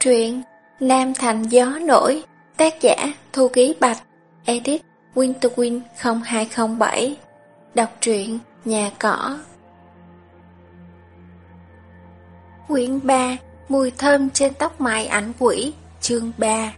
Truyện Nam Thành Gió Nổi, Tác giả Thu Ký Bạch, Edit winterwind 0207 Đọc truyện Nhà Cỏ. Quyển 3 Mùi thơm trên tóc mai ảnh quỷ, Chương 3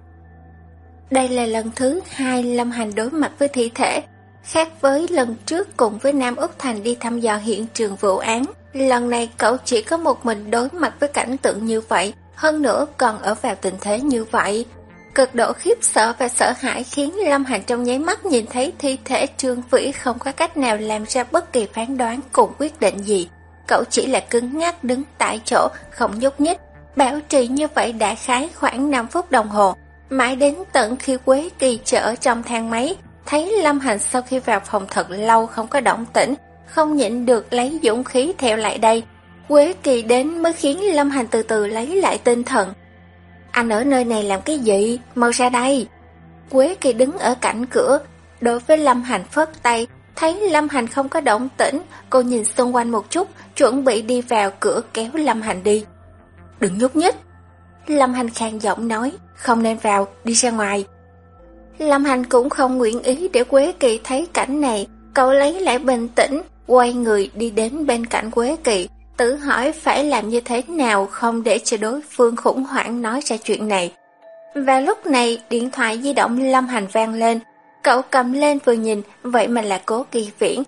Đây là lần thứ hai Lâm Hành đối mặt với thi thể, Khác với lần trước cùng với Nam Úc Thành đi thăm dò hiện trường vụ án. Lần này cậu chỉ có một mình đối mặt với cảnh tượng như vậy hơn nữa còn ở vào tình thế như vậy. Cực độ khiếp sợ và sợ hãi khiến Lâm Hành trong nháy mắt nhìn thấy thi thể Trương Vĩ không có cách nào làm ra bất kỳ phán đoán cùng quyết định gì. Cậu chỉ là cứng ngắc đứng tại chỗ, không nhúc nhích. Bảo trì như vậy đã khái khoảng 5 phút đồng hồ. Mãi đến tận khi Quế Kỳ chở trong thang máy, thấy Lâm Hành sau khi vào phòng thật lâu không có động tĩnh, không nhịn được lấy dũng khí theo lại đây. Quế Kỳ đến mới khiến Lâm Hành từ từ lấy lại tinh thần. Anh ở nơi này làm cái gì? Mau ra đây. Quế Kỳ đứng ở cạnh cửa, đối với Lâm Hành phất tay, thấy Lâm Hành không có động tĩnh, cô nhìn xung quanh một chút, chuẩn bị đi vào cửa kéo Lâm Hành đi. Đừng nhúc nhích. Lâm Hành khang giọng nói, không nên vào, đi ra ngoài. Lâm Hành cũng không nguyện ý để Quế Kỳ thấy cảnh này, cậu lấy lại bình tĩnh, quay người đi đến bên cạnh Quế Kỳ, tự hỏi phải làm như thế nào không để cho đối phương khủng hoảng nói ra chuyện này. Và lúc này điện thoại di động Lâm Hành vang lên, cậu cầm lên vừa nhìn, vậy mà là cố kỳ viễn.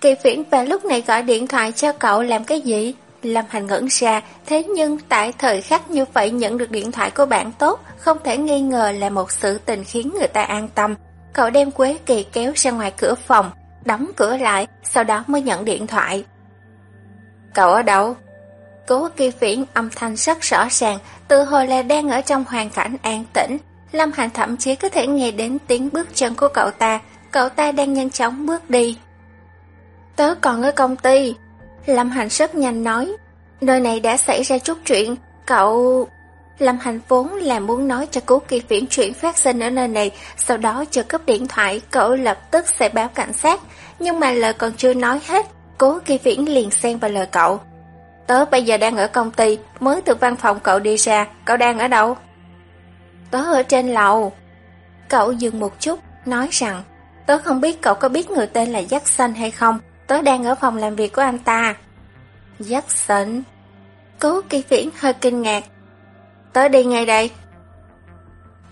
Kỳ viễn và lúc này gọi điện thoại cho cậu làm cái gì? Lâm Hành ngẩn ra, thế nhưng tại thời khắc như vậy nhận được điện thoại của bạn tốt, không thể nghi ngờ là một sự tình khiến người ta an tâm. Cậu đem Quế Kỳ kéo ra ngoài cửa phòng, đóng cửa lại, sau đó mới nhận điện thoại. Cậu ở đâu? Cố kỳ viễn âm thanh rất rõ ràng, tự hồi là đang ở trong hoàn cảnh an tĩnh. Lâm Hành thậm chí có thể nghe đến tiếng bước chân của cậu ta, cậu ta đang nhanh chóng bước đi. Tớ còn ở công ty. Lâm Hành rất nhanh nói, nơi này đã xảy ra chút chuyện, cậu... Lâm Hành vốn là muốn nói cho cố kỳ viễn chuyện phát sinh ở nơi này, sau đó chờ cấp điện thoại, cậu lập tức sẽ báo cảnh sát, nhưng mà lời còn chưa nói hết, Cố kỳ viễn liền xen vào lời cậu. Tớ bây giờ đang ở công ty, mới từ văn phòng cậu đi ra, cậu đang ở đâu? Tớ ở trên lầu. Cậu dừng một chút, nói rằng, tớ không biết cậu có biết người tên là Jackson hay không, tớ đang ở phòng làm việc của anh ta. Jackson? Cố kỳ viễn hơi kinh ngạc. Tớ đi ngay đây.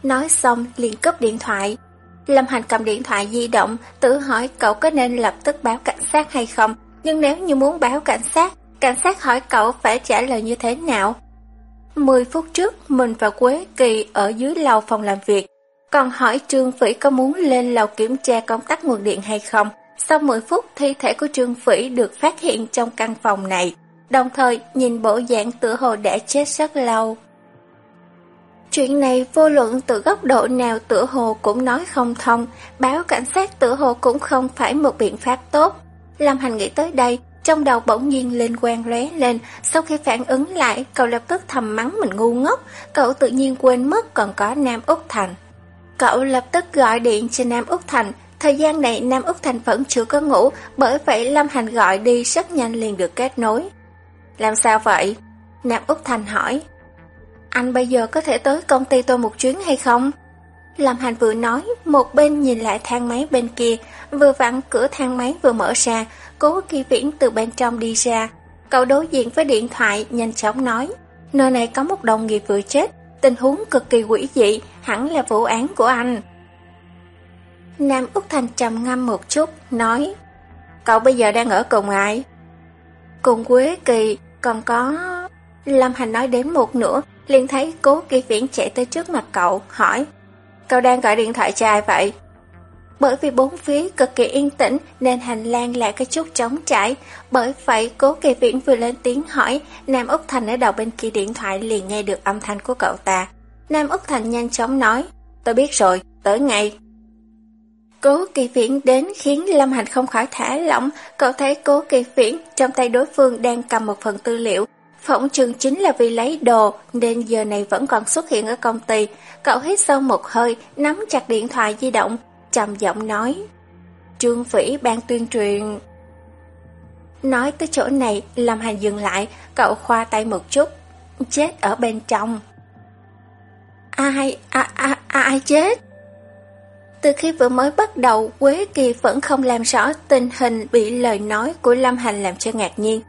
Nói xong liền cúp điện thoại. Lâm Hành cầm điện thoại di động, tự hỏi cậu có nên lập tức báo cảnh sát hay không, nhưng nếu như muốn báo cảnh sát, cảnh sát hỏi cậu phải trả lời như thế nào? Mười phút trước, mình và Quế Kỳ ở dưới lầu phòng làm việc, còn hỏi Trương Phỉ có muốn lên lầu kiểm tra công tắc nguồn điện hay không. Sau 10 phút, thi thể của Trương Phỉ được phát hiện trong căn phòng này, đồng thời nhìn bộ dạng tựa hồ đã chết rất lâu. Chuyện này vô luận từ góc độ nào tựa hồ cũng nói không thông, báo cảnh sát tựa hồ cũng không phải một biện pháp tốt. Lâm Hành nghĩ tới đây, trong đầu bỗng nhiên lên quang lóe lên, sau khi phản ứng lại, cậu lập tức thầm mắng mình ngu ngốc, cậu tự nhiên quên mất còn có Nam Úc Thành. Cậu lập tức gọi điện cho Nam Úc Thành, thời gian này Nam Úc Thành vẫn chưa có ngủ, bởi vậy Lâm Hành gọi đi rất nhanh liền được kết nối. Làm sao vậy? Nam Úc Thành hỏi. Anh bây giờ có thể tới công ty tôi một chuyến hay không? Lâm Hành vừa nói, một bên nhìn lại thang máy bên kia, vừa vặn cửa thang máy vừa mở ra, cố kỳ viễn từ bên trong đi ra. Cậu đối diện với điện thoại, nhanh chóng nói, nơi này có một đồng nghiệp vừa chết, tình huống cực kỳ quỷ dị, hẳn là vụ án của anh. Nam Úc Thành trầm ngâm một chút, nói, cậu bây giờ đang ở cùng ai? Cùng Quế Kỳ, còn có... Lâm Hành nói đến một nửa, liền thấy cố kỳ viễn chạy tới trước mặt cậu, hỏi, Cậu đang gọi điện thoại cho ai vậy? Bởi vì bốn phía cực kỳ yên tĩnh nên hành lang lại cái chút trống trải. Bởi vậy cố kỳ viễn vừa lên tiếng hỏi, Nam Úc Thành ở đầu bên kia điện thoại liền nghe được âm thanh của cậu ta. Nam Úc Thành nhanh chóng nói, tôi biết rồi, tới ngay. Cố kỳ viễn đến khiến Lâm Hành không khỏi thả lỏng, cậu thấy cố kỳ viễn trong tay đối phương đang cầm một phần tư liệu, Phỏng trường chính là vì lấy đồ nên giờ này vẫn còn xuất hiện ở công ty. Cậu hít sâu một hơi, nắm chặt điện thoại di động, trầm giọng nói. Trương vĩ ban tuyên truyền... Nói tới chỗ này, Lâm Hành dừng lại, cậu khoa tay một chút. Chết ở bên trong. Ai, ai ai chết? Từ khi vừa mới bắt đầu, Quế Kỳ vẫn không làm rõ tình hình bị lời nói của Lâm Hành làm cho ngạc nhiên.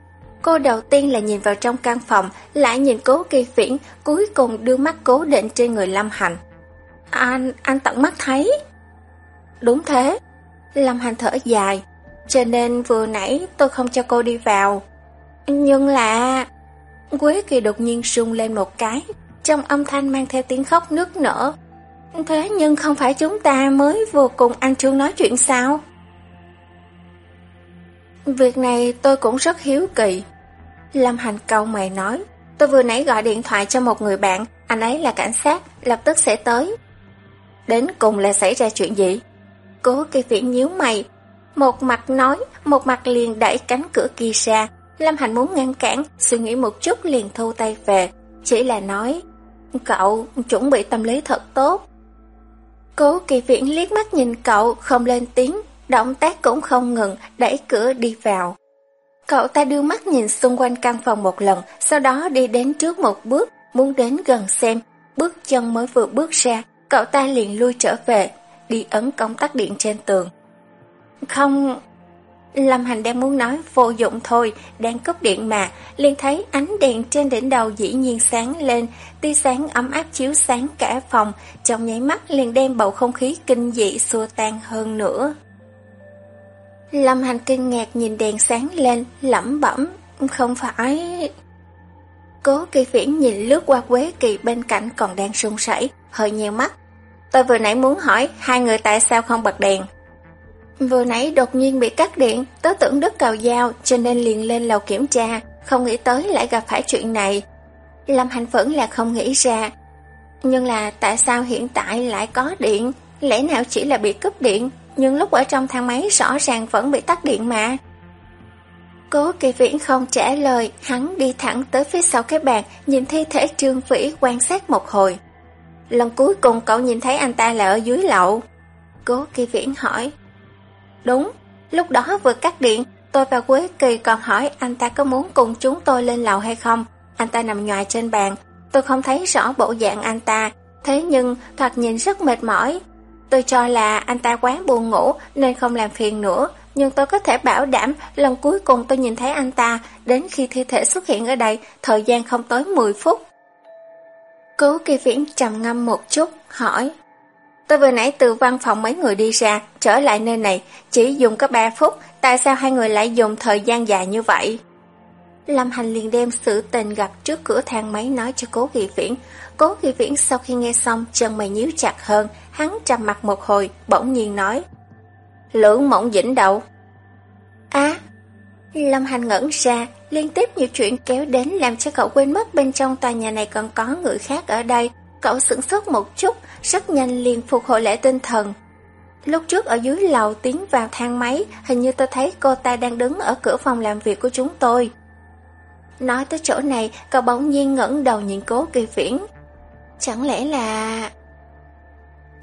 Cô đầu tiên là nhìn vào trong căn phòng, lại nhìn cố kỳ viễn, cuối cùng đưa mắt cố định trên người Lâm Hành. Anh, anh tận mắt thấy. Đúng thế. Lâm Hành thở dài, cho nên vừa nãy tôi không cho cô đi vào. Nhưng là... Quế Kỳ đột nhiên rung lên một cái, trong âm thanh mang theo tiếng khóc nức nở. Thế nhưng không phải chúng ta mới vừa cùng anh Trương nói chuyện sao? Việc này tôi cũng rất hiếu kỳ. Lâm Hành câu mày nói, tôi vừa nãy gọi điện thoại cho một người bạn, anh ấy là cảnh sát, lập tức sẽ tới. Đến cùng là xảy ra chuyện gì? Cố kỳ viễn nhíu mày, một mặt nói, một mặt liền đẩy cánh cửa kia ra. Lâm Hành muốn ngăn cản, suy nghĩ một chút liền thu tay về, chỉ là nói, cậu chuẩn bị tâm lý thật tốt. Cố kỳ viễn liếc mắt nhìn cậu, không lên tiếng, động tác cũng không ngừng, đẩy cửa đi vào. Cậu ta đưa mắt nhìn xung quanh căn phòng một lần, sau đó đi đến trước một bước, muốn đến gần xem. Bước chân mới vừa bước ra, cậu ta liền lui trở về, đi ấn công tắc điện trên tường. Không... Lâm Hành đang muốn nói vô dụng thôi, đang cúp điện mà, liền thấy ánh đèn trên đỉnh đầu dĩ nhiên sáng lên, tia sáng ấm áp chiếu sáng cả phòng, trong nháy mắt liền đem bầu không khí kinh dị xua tan hơn nữa. Lâm Hành kinh ngạc nhìn đèn sáng lên, lẩm bẩm, không phải... Cố kỳ viễn nhìn lướt qua Quế Kỳ bên cạnh còn đang sung sẩy hơi nhiều mắt. Tôi vừa nãy muốn hỏi hai người tại sao không bật đèn. Vừa nãy đột nhiên bị cắt điện, tớ tưởng đứt cào dao cho nên liền lên lầu kiểm tra, không nghĩ tới lại gặp phải chuyện này. Lâm Hành vẫn là không nghĩ ra. Nhưng là tại sao hiện tại lại có điện, lẽ nào chỉ là bị cúp điện, nhưng lúc ở trong thang máy rõ ràng vẫn bị tắt điện mà. Cố kỳ viễn không trả lời, hắn đi thẳng tới phía sau cái bàn, nhìn thi thể trương vĩ quan sát một hồi. Lần cuối cùng cậu nhìn thấy anh ta là ở dưới lậu. Cố kỳ viễn hỏi. Đúng, lúc đó vừa cắt điện, tôi và Quế Kỳ còn hỏi anh ta có muốn cùng chúng tôi lên lầu hay không. Anh ta nằm nhòi trên bàn, tôi không thấy rõ bộ dạng anh ta, thế nhưng thoạt nhìn rất mệt mỏi. Tôi cho là anh ta quá buồn ngủ nên không làm phiền nữa, nhưng tôi có thể bảo đảm lần cuối cùng tôi nhìn thấy anh ta đến khi thi thể xuất hiện ở đây, thời gian không tới 10 phút. Cố kỳ viễn trầm ngâm một chút, hỏi. Tôi vừa nãy từ văn phòng mấy người đi ra, trở lại nơi này, chỉ dùng có 3 phút, tại sao hai người lại dùng thời gian dài như vậy? Lâm Hành liền đem sự tình gặp trước cửa thang máy nói cho cố kỳ viễn. Cố kỳ viễn sau khi nghe xong, chân mày nhíu chặt hơn, hắn trầm mặt một hồi, bỗng nhiên nói. Lưỡng mộng dĩnh đậu Á! Lâm Hành ngẩn ra, liên tiếp nhiều chuyện kéo đến làm cho cậu quên mất bên trong tòa nhà này còn có người khác ở đây. Cậu sửng sốt một chút, rất nhanh liền phục hồi lại tinh thần. Lúc trước ở dưới lầu tiến vào thang máy, hình như tôi thấy cô ta đang đứng ở cửa phòng làm việc của chúng tôi. Nói tới chỗ này, cậu bỗng nhiên ngẩng đầu nhìn cố kỳ viễn. Chẳng lẽ là...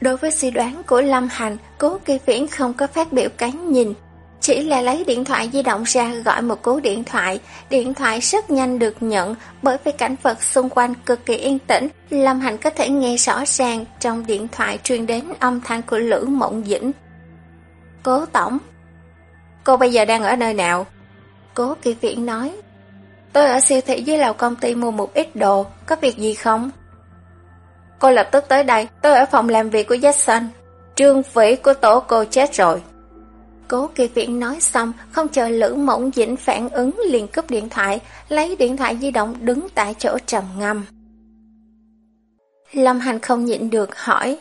Đối với suy đoán của Lâm Hành, cố kỳ viễn không có phát biểu cái nhìn, chỉ là lấy điện thoại di động ra gọi một cú điện thoại, điện thoại rất nhanh được nhận bởi vì cảnh vật xung quanh cực kỳ yên tĩnh, Lâm Hành có thể nghe rõ ràng trong điện thoại truyền đến âm thanh của Lữ Mộng Dĩnh. Cố Tổng Cô bây giờ đang ở nơi nào? Cố kỳ Viễn nói Tôi ở siêu thị dưới lầu công ty mua một ít đồ, có việc gì không? Cô lập tức tới đây, tôi ở phòng làm việc của Jackson. Trương vĩ của tổ cô chết rồi. Cố kỳ viện nói xong, không chờ Lữ Mộng Dĩnh phản ứng liền cúp điện thoại, lấy điện thoại di động đứng tại chỗ trầm ngâm. Lâm Hành không nhịn được hỏi,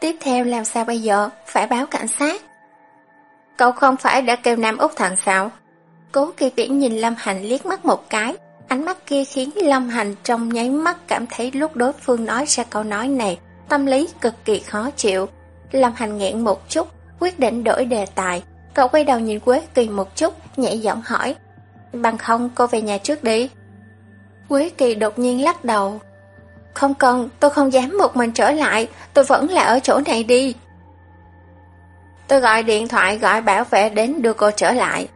tiếp theo làm sao bây giờ, phải báo cảnh sát. Cậu không phải đã kêu Nam Úc Thành sao? Cố kỳ viễn nhìn Lâm Hành liếc mắt một cái, ánh mắt kia khiến Lâm Hành trong nháy mắt cảm thấy lúc đối phương nói ra câu nói này, tâm lý cực kỳ khó chịu. Lâm Hành nghẹn một chút, quyết định đổi đề tài, Cậu quay đầu nhìn Quế Kỳ một chút, nhẹ giọng hỏi. Bằng không cô về nhà trước đi. Quế Kỳ đột nhiên lắc đầu. Không cần, tôi không dám một mình trở lại, tôi vẫn là ở chỗ này đi. Tôi gọi điện thoại gọi bảo vệ đến đưa cô trở lại.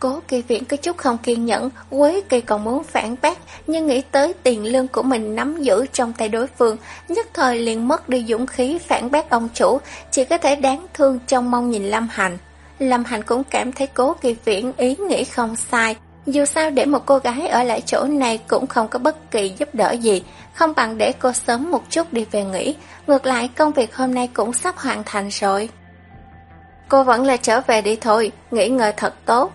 Cố kỳ viện có chút không kiên nhẫn, Quế kỳ còn muốn phản bác, nhưng nghĩ tới tiền lương của mình nắm giữ trong tay đối phương, nhất thời liền mất đi dũng khí phản bác ông chủ, chỉ có thể đáng thương trong mong nhìn Lâm Hành. Lâm Hành cũng cảm thấy cố kỳ viễn ý nghĩ không sai, dù sao để một cô gái ở lại chỗ này cũng không có bất kỳ giúp đỡ gì, không bằng để cô sớm một chút đi về nghỉ, ngược lại công việc hôm nay cũng sắp hoàn thành rồi. Cô vẫn là trở về đi thôi, nghỉ ngơi thật tốt.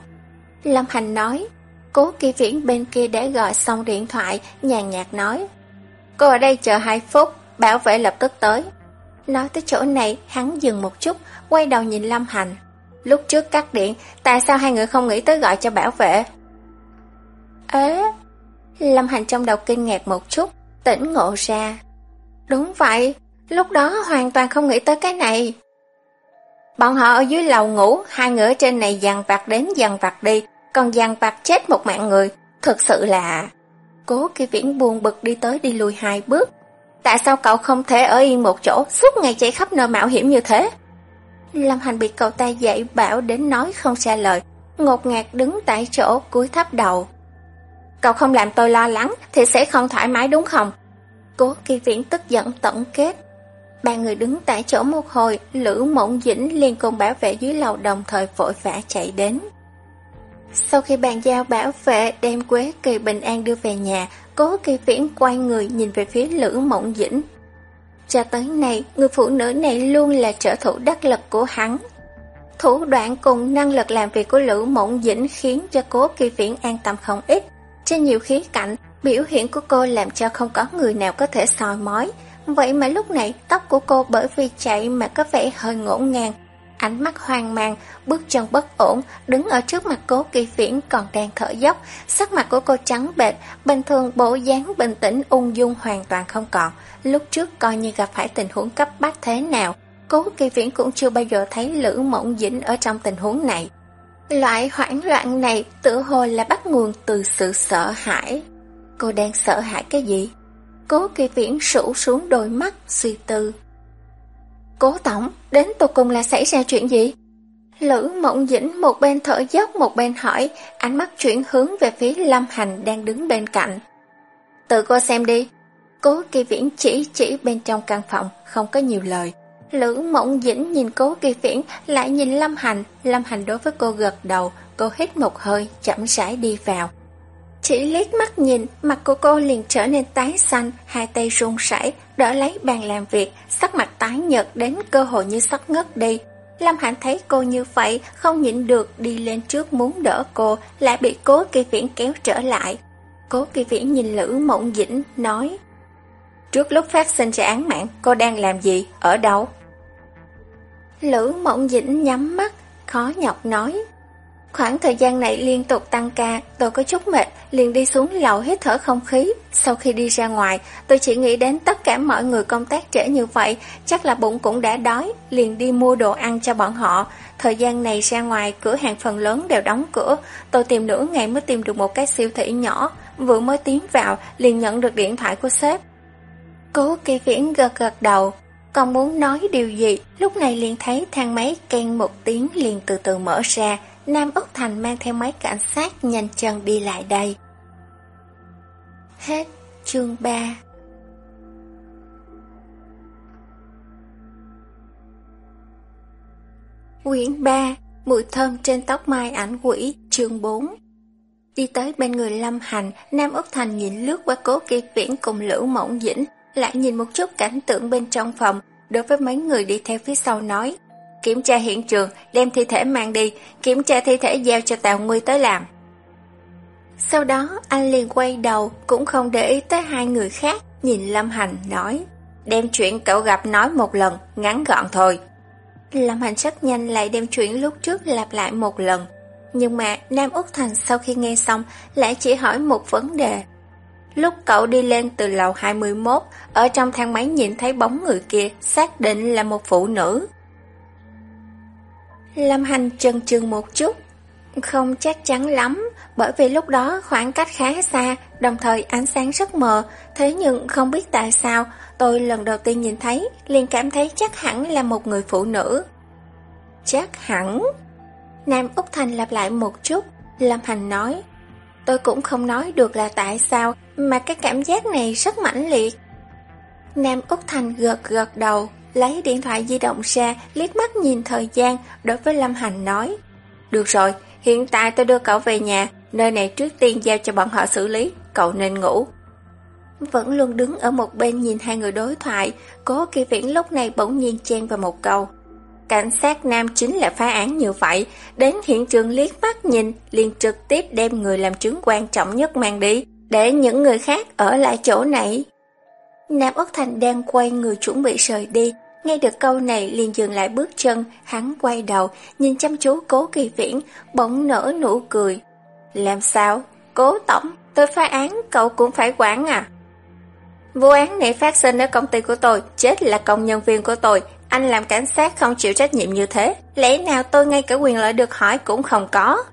Lâm Hành nói, cố kỳ viễn bên kia đã gọi xong điện thoại, nhàn nhạt nói. Cô ở đây chờ 2 phút, bảo vệ lập tức tới. Nói tới chỗ này, hắn dừng một chút, quay đầu nhìn Lâm Hành. Lúc trước cắt điện, tại sao hai người không nghĩ tới gọi cho bảo vệ? Ế, Lâm Hành trong đầu kinh ngạc một chút, tỉnh ngộ ra. Đúng vậy, lúc đó hoàn toàn không nghĩ tới cái này. Bọn họ ở dưới lầu ngủ, hai người ở trên này dằn vặt đến dằn vặt đi, còn dằn vặt chết một mạng người. thật sự là... Cố kỳ viễn buồn bực đi tới đi lùi hai bước. Tại sao cậu không thể ở yên một chỗ, suốt ngày chạy khắp nơi mạo hiểm như thế? Lâm Hành bị cậu ta dạy bảo đến nói không xa lời, ngột ngạt đứng tại chỗ cúi thấp đầu. Cậu không làm tôi lo lắng thì sẽ không thoải mái đúng không? Cố kỳ viễn tức giận tổng kết. Ba người đứng tại chỗ một hồi, Lữ Mộng Dĩnh liền cùng bảo vệ dưới lầu đồng thời vội vã chạy đến. Sau khi bàn giao bảo vệ đem Quế Kỳ bình an đưa về nhà, Cố Kỳ Viễn quay người nhìn về phía Lữ Mộng Dĩnh. Cho tới nay, người phụ nữ này luôn là trợ thủ đắc lực của hắn. Thủ đoạn cùng năng lực làm việc của Lữ Mộng Dĩnh khiến cho Cố Kỳ Viễn an tâm không ít. Trên nhiều khía cạnh, biểu hiện của cô làm cho không có người nào có thể soi mói. Vậy mà lúc này tóc của cô bởi vì chạy mà có vẻ hơi ngổn ngang. Ánh mắt hoang mang, bước chân bất ổn, đứng ở trước mặt cố kỳ viễn còn đang thở dốc. Sắc mặt của cô trắng bệch, bình thường bộ dáng bình tĩnh ung dung hoàn toàn không còn. Lúc trước coi như gặp phải tình huống cấp bách thế nào, cố kỳ viễn cũng chưa bao giờ thấy Lữ Mộng Dĩnh ở trong tình huống này. Loại hoảng loạn này tự hồ là bắt nguồn từ sự sợ hãi. Cô đang sợ hãi cái gì? Cố kỳ viễn sủ xuống đôi mắt, suy tư. Cố tổng, đến tột cùng là xảy ra chuyện gì? Lữ mộng dĩnh một bên thở dốc một bên hỏi, ánh mắt chuyển hướng về phía Lâm Hành đang đứng bên cạnh. Tự cô xem đi. Cố kỳ viễn chỉ chỉ bên trong căn phòng, không có nhiều lời. Lữ mộng dĩnh nhìn cố kỳ viễn, lại nhìn Lâm Hành. Lâm Hành đối với cô gật đầu, cô hít một hơi, chậm rãi đi vào. Chỉ liếc mắt nhìn, mặt của cô liền trở nên tái xanh, hai tay run rẩy, đỡ lấy bàn làm việc, sắc mặt tái nhợt đến cơ hội như sắp ngất đi. Lâm Hạnh thấy cô như vậy, không nhịn được đi lên trước muốn đỡ cô, lại bị cố kỳ viễn kéo trở lại. Cố kỳ viễn nhìn Lữ Mộng Dĩnh, nói Trước lúc phát sinh ra án mạng, cô đang làm gì, ở đâu? Lữ Mộng Dĩnh nhắm mắt, khó nhọc nói Khoảng thời gian này liên tục tăng ca, tôi có chút mệt, liền đi xuống lầu hít thở không khí. Sau khi đi ra ngoài, tôi chỉ nghĩ đến tất cả mọi người công tác trễ như vậy, chắc là bụng cũng đã đói, liền đi mua đồ ăn cho bọn họ. Thời gian này ra ngoài, cửa hàng phần lớn đều đóng cửa, tôi tìm nửa ngày mới tìm được một cái siêu thị nhỏ, vừa mới tiến vào, liền nhận được điện thoại của sếp. Cố kỳ viễn gật gật đầu, còn muốn nói điều gì, lúc này liền thấy thang máy ken một tiếng liền từ từ mở ra, Nam Úc Thành mang theo mấy cảnh sát nhanh chân đi lại đây. Hết chương 3 Quyển 3 Mùi thơm trên tóc mai ảnh quỷ chương 4 Đi tới bên người Lâm Hành, Nam Úc Thành nhìn lướt qua cố kỳ viễn cùng Lữ Mộng Dĩnh, lại nhìn một chút cảnh tượng bên trong phòng, đối với mấy người đi theo phía sau nói kiểm tra hiện trường, đem thi thể mang đi, kiểm tra thi thể giao cho Tào Nguy tới làm. Sau đó anh liền quay đầu, cũng không để ý tới hai người khác, nhìn Lâm Hành nói, đem chuyện cậu gặp nói một lần, ngắn gọn thôi. Lâm Hành rất nhanh lại đem chuyện lúc trước lặp lại một lần. Nhưng mà Nam Úc Thành sau khi nghe xong lại chỉ hỏi một vấn đề. Lúc cậu đi lên từ lầu 21, ở trong thang máy nhìn thấy bóng người kia, xác định là một phụ nữ. Lâm Hành chần chừ một chút, không chắc chắn lắm, bởi vì lúc đó khoảng cách khá xa, đồng thời ánh sáng rất mờ, thế nhưng không biết tại sao, tôi lần đầu tiên nhìn thấy, liền cảm thấy chắc hẳn là một người phụ nữ. Chắc hẳn? Nam Úc Thành lặp lại một chút, Lâm Hành nói, tôi cũng không nói được là tại sao mà cái cảm giác này rất mãnh liệt. Nam Úc Thành gật gật đầu, lấy điện thoại di động ra, liếc mắt nhìn thời gian, đối với Lâm Hành nói. Được rồi, hiện tại tôi đưa cậu về nhà, nơi này trước tiên giao cho bọn họ xử lý, cậu nên ngủ. Vẫn luôn đứng ở một bên nhìn hai người đối thoại, cố kỳ viễn lúc này bỗng nhiên chen vào một câu. Cảnh sát nam chính là phá án như vậy, đến hiện trường liếc mắt nhìn, liền trực tiếp đem người làm chứng quan trọng nhất mang đi, để những người khác ở lại chỗ này. Nam Úc Thành đang quay người chuẩn bị rời đi, nghe được câu này liền dừng lại bước chân, hắn quay đầu, nhìn chăm chú cố kỳ viễn, bỗng nở nụ cười. Làm sao? Cố tổng, tôi phá án, cậu cũng phải quản à? Vụ án này phát sinh ở công ty của tôi, chết là công nhân viên của tôi, anh làm cảnh sát không chịu trách nhiệm như thế, lẽ nào tôi ngay cả quyền lợi được hỏi cũng không có?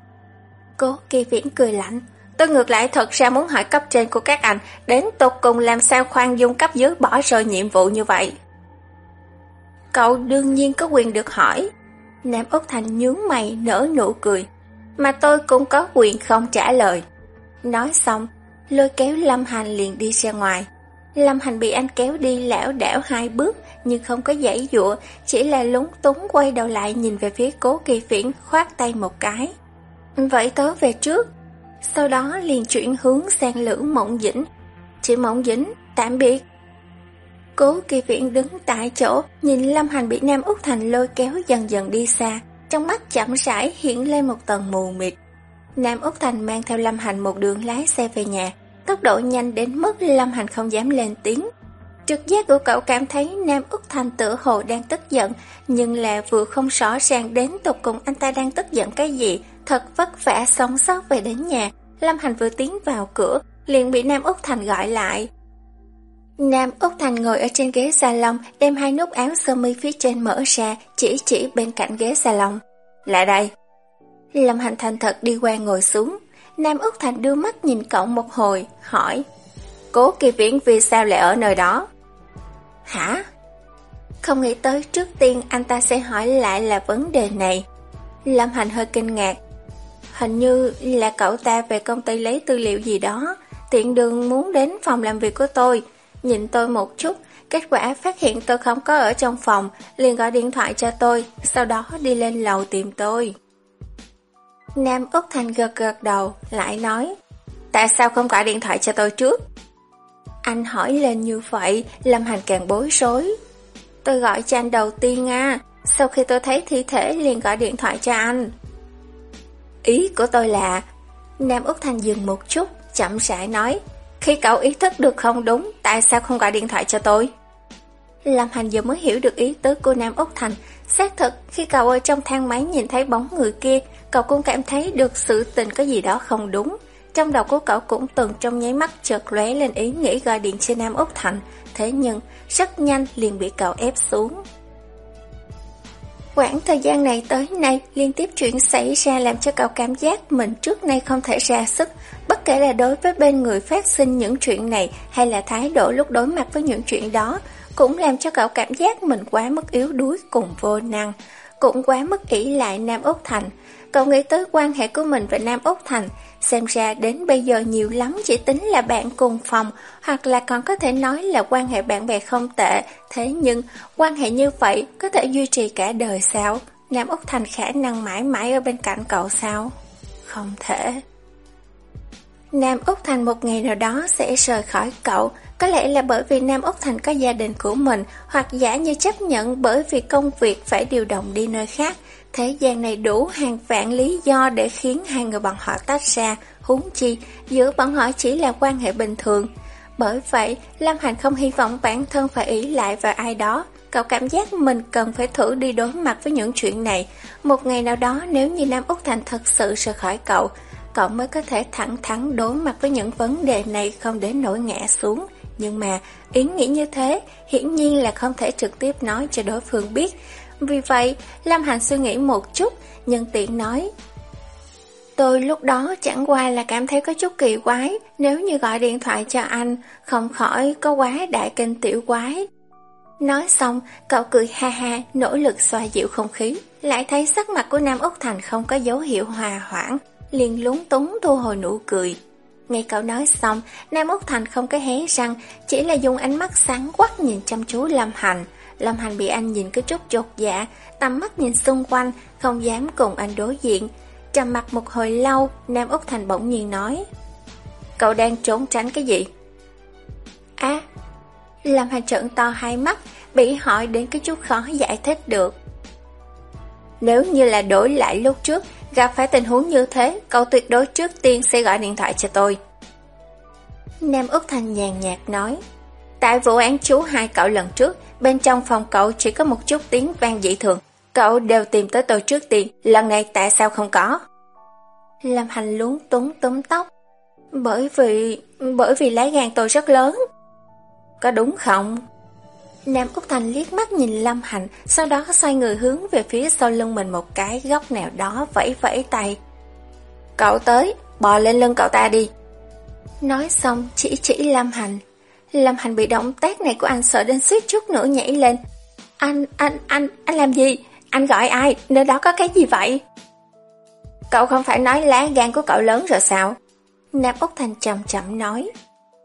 Cố kỳ viễn cười lạnh, tôi ngược lại thật ra muốn hỏi cấp trên của các anh, đến tột cùng làm sao khoan dung cấp dưới bỏ rơi nhiệm vụ như vậy? Cậu đương nhiên có quyền được hỏi. Nam Úc Thành nhướng mày nở nụ cười, mà tôi cũng có quyền không trả lời. Nói xong, lôi kéo Lâm Hành liền đi ra ngoài. Lâm Hành bị anh kéo đi lão đảo hai bước, nhưng không có giãy dụa, chỉ là lúng túng quay đầu lại nhìn về phía cố kỳ viễn, khoát tay một cái. Vậy tớ về trước. Sau đó liền chuyển hướng sang Lữ Mộng Dĩnh. Chị Mộng Dĩnh, tạm biệt. Cố kỳ viễn đứng tại chỗ, nhìn Lâm Hành bị Nam Úc Thành lôi kéo dần dần đi xa, trong mắt chậm rãi hiện lên một tầng mù mịt. Nam Úc Thành mang theo Lâm Hành một đường lái xe về nhà, tốc độ nhanh đến mức Lâm Hành không dám lên tiếng. Trực giác của cậu cảm thấy Nam Úc Thành tự hồ đang tức giận, nhưng là vừa không rõ ràng đến tục cùng anh ta đang tức giận cái gì, thật vất vả sống sót về đến nhà. Lâm Hành vừa tiến vào cửa, liền bị Nam Úc Thành gọi lại. Nam Úc Thành ngồi ở trên ghế salon, đem hai nút áo sơ mi phía trên mở ra, chỉ chỉ bên cạnh ghế salon. Lại đây. Lâm Hành thành thật đi qua ngồi xuống. Nam Úc Thành đưa mắt nhìn cậu một hồi, hỏi. Cố kỳ viễn vì sao lại ở nơi đó? Hả? Không nghĩ tới trước tiên anh ta sẽ hỏi lại là vấn đề này. Lâm Hành hơi kinh ngạc. Hình như là cậu ta về công ty lấy tư liệu gì đó, tiện đường muốn đến phòng làm việc của tôi. Nhìn tôi một chút, kết quả phát hiện tôi không có ở trong phòng, liền gọi điện thoại cho tôi, sau đó đi lên lầu tìm tôi. Nam Úc Thành gật gật đầu, lại nói, tại sao không gọi điện thoại cho tôi trước? Anh hỏi lên như vậy, Lâm Hành càng bối rối. Tôi gọi cho anh đầu tiên à, sau khi tôi thấy thi thể liền gọi điện thoại cho anh. Ý của tôi là, Nam Úc Thành dừng một chút, chậm rãi nói, khi cậu ý thức được không đúng, tại sao không gọi điện thoại cho tôi? Lâm Hành giờ mới hiểu được ý tứ của Nam Úc Thành. Xác thực, khi cậu ở trong thang máy nhìn thấy bóng người kia, cậu cũng cảm thấy được sự tình có gì đó không đúng. Trong đầu của cậu cũng từng trong nháy mắt chợt lóe lên ý nghĩ gọi điện cho Nam Úc Thành, thế nhưng rất nhanh liền bị cậu ép xuống. Quãng thời gian này tới nay liên tiếp chuyện xảy ra làm cho cậu cảm giác mình trước nay không thể ra sức, bất kể là đối với bên người phát sinh những chuyện này hay là thái độ lúc đối mặt với những chuyện đó, cũng làm cho cậu cảm giác mình quá mức yếu đuối cùng vô năng, cũng quá mức ỷ lại Nam Úc Thành. Cậu nghĩ tới quan hệ của mình và Nam Úc Thành, xem ra đến bây giờ nhiều lắm chỉ tính là bạn cùng phòng, hoặc là còn có thể nói là quan hệ bạn bè không tệ, thế nhưng quan hệ như vậy có thể duy trì cả đời sao? Nam Úc Thành khả năng mãi mãi ở bên cạnh cậu sao? Không thể. Nam Úc Thành một ngày nào đó sẽ rời khỏi cậu, có lẽ là bởi vì Nam Úc Thành có gia đình của mình, hoặc giả như chấp nhận bởi vì công việc phải điều động đi nơi khác. Thế gian này đủ hàng vạn lý do để khiến hai người bọn họ tách ra, huống chi, giữa bọn họ chỉ là quan hệ bình thường. Bởi vậy, Lâm Hành không hy vọng bản thân phải ý lại vào ai đó. Cậu cảm giác mình cần phải thử đi đối mặt với những chuyện này. Một ngày nào đó nếu như Nam Úc Thành thật sự rời khỏi cậu, cậu mới có thể thẳng thắn đối mặt với những vấn đề này không để nổi ngã xuống. Nhưng mà ý nghĩ như thế hiển nhiên là không thể trực tiếp nói cho đối phương biết. Vì vậy, Lâm Hành suy nghĩ một chút, nhân tiện nói. Tôi lúc đó chẳng qua là cảm thấy có chút kỳ quái, nếu như gọi điện thoại cho anh, không khỏi có quá đại kinh tiểu quái. Nói xong, cậu cười ha ha, nỗ lực xoa dịu không khí, lại thấy sắc mặt của Nam Úc Thành không có dấu hiệu hòa hoãn, liền lúng túng thu hồi nụ cười. Nghe cậu nói xong, Nam Úc Thành không có hé răng, chỉ là dùng ánh mắt sáng quắc nhìn chăm chú Lâm Hành. Lâm Hành bị anh nhìn cái chút chột dạ, tầm mắt nhìn xung quanh, không dám cùng anh đối diện. Trầm mặt một hồi lâu, Nam Úc Thành bỗng nhiên nói. Cậu đang trốn tránh cái gì? À, Lâm Hành trợn to hai mắt, bị hỏi đến cái chút khó giải thích được. Nếu như là đổi lại lúc trước, gặp phải tình huống như thế, cậu tuyệt đối trước tiên sẽ gọi điện thoại cho tôi. Nam Úc Thành nhàn nhạt nói, tại vụ án chú hai cậu lần trước, bên trong phòng cậu chỉ có một chút tiếng vang dị thường, cậu đều tìm tới tôi trước tiên, lần này tại sao không có? Lâm Hành luống túng túm tóc, bởi vì... bởi vì lá gan tôi rất lớn. Có đúng không? Nam Úc Thành liếc mắt nhìn Lâm Hành, sau đó xoay người hướng về phía sau lưng mình một cái góc nào đó vẫy vẫy tay. Cậu tới, bò lên lưng cậu ta đi. Nói xong chỉ chỉ Lâm Hành. Lâm Hành bị động tác này của anh sợ đến suýt chút nữa nhảy lên. Anh, anh, anh, anh làm gì? Anh gọi ai? Nơi đó có cái gì vậy? Cậu không phải nói lá gan của cậu lớn rồi sao? Nam Úc Thành chậm chậm nói.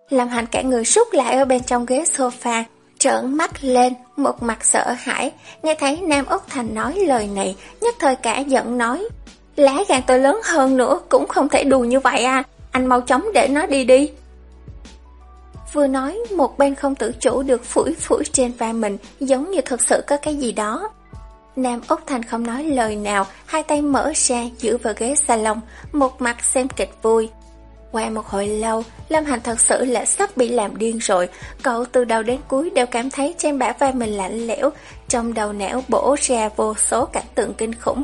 Lâm Hành cả người rút lại ở bên trong ghế sofa, trợn mắt lên, một mặt sợ hãi, nghe thấy Nam Úc Thành nói lời này, nhất thời cả giận nói. Lá gan tôi lớn hơn nữa, cũng không thể đùa như vậy à, anh mau chóng để nó đi đi. Vừa nói, một bên không tự chủ được phủi phủi trên vai mình, giống như thật sự có cái gì đó. Nam Úc Thành không nói lời nào, hai tay mở ra giữ vào ghế salon, một mặt xem kịch vui. Qua một hồi lâu, Lâm Hành thật sự là sắp bị làm điên rồi. Cậu từ đầu đến cuối đều cảm thấy trên bả vai mình lạnh lẽo, trong đầu não bổ ra vô số cảnh tượng kinh khủng.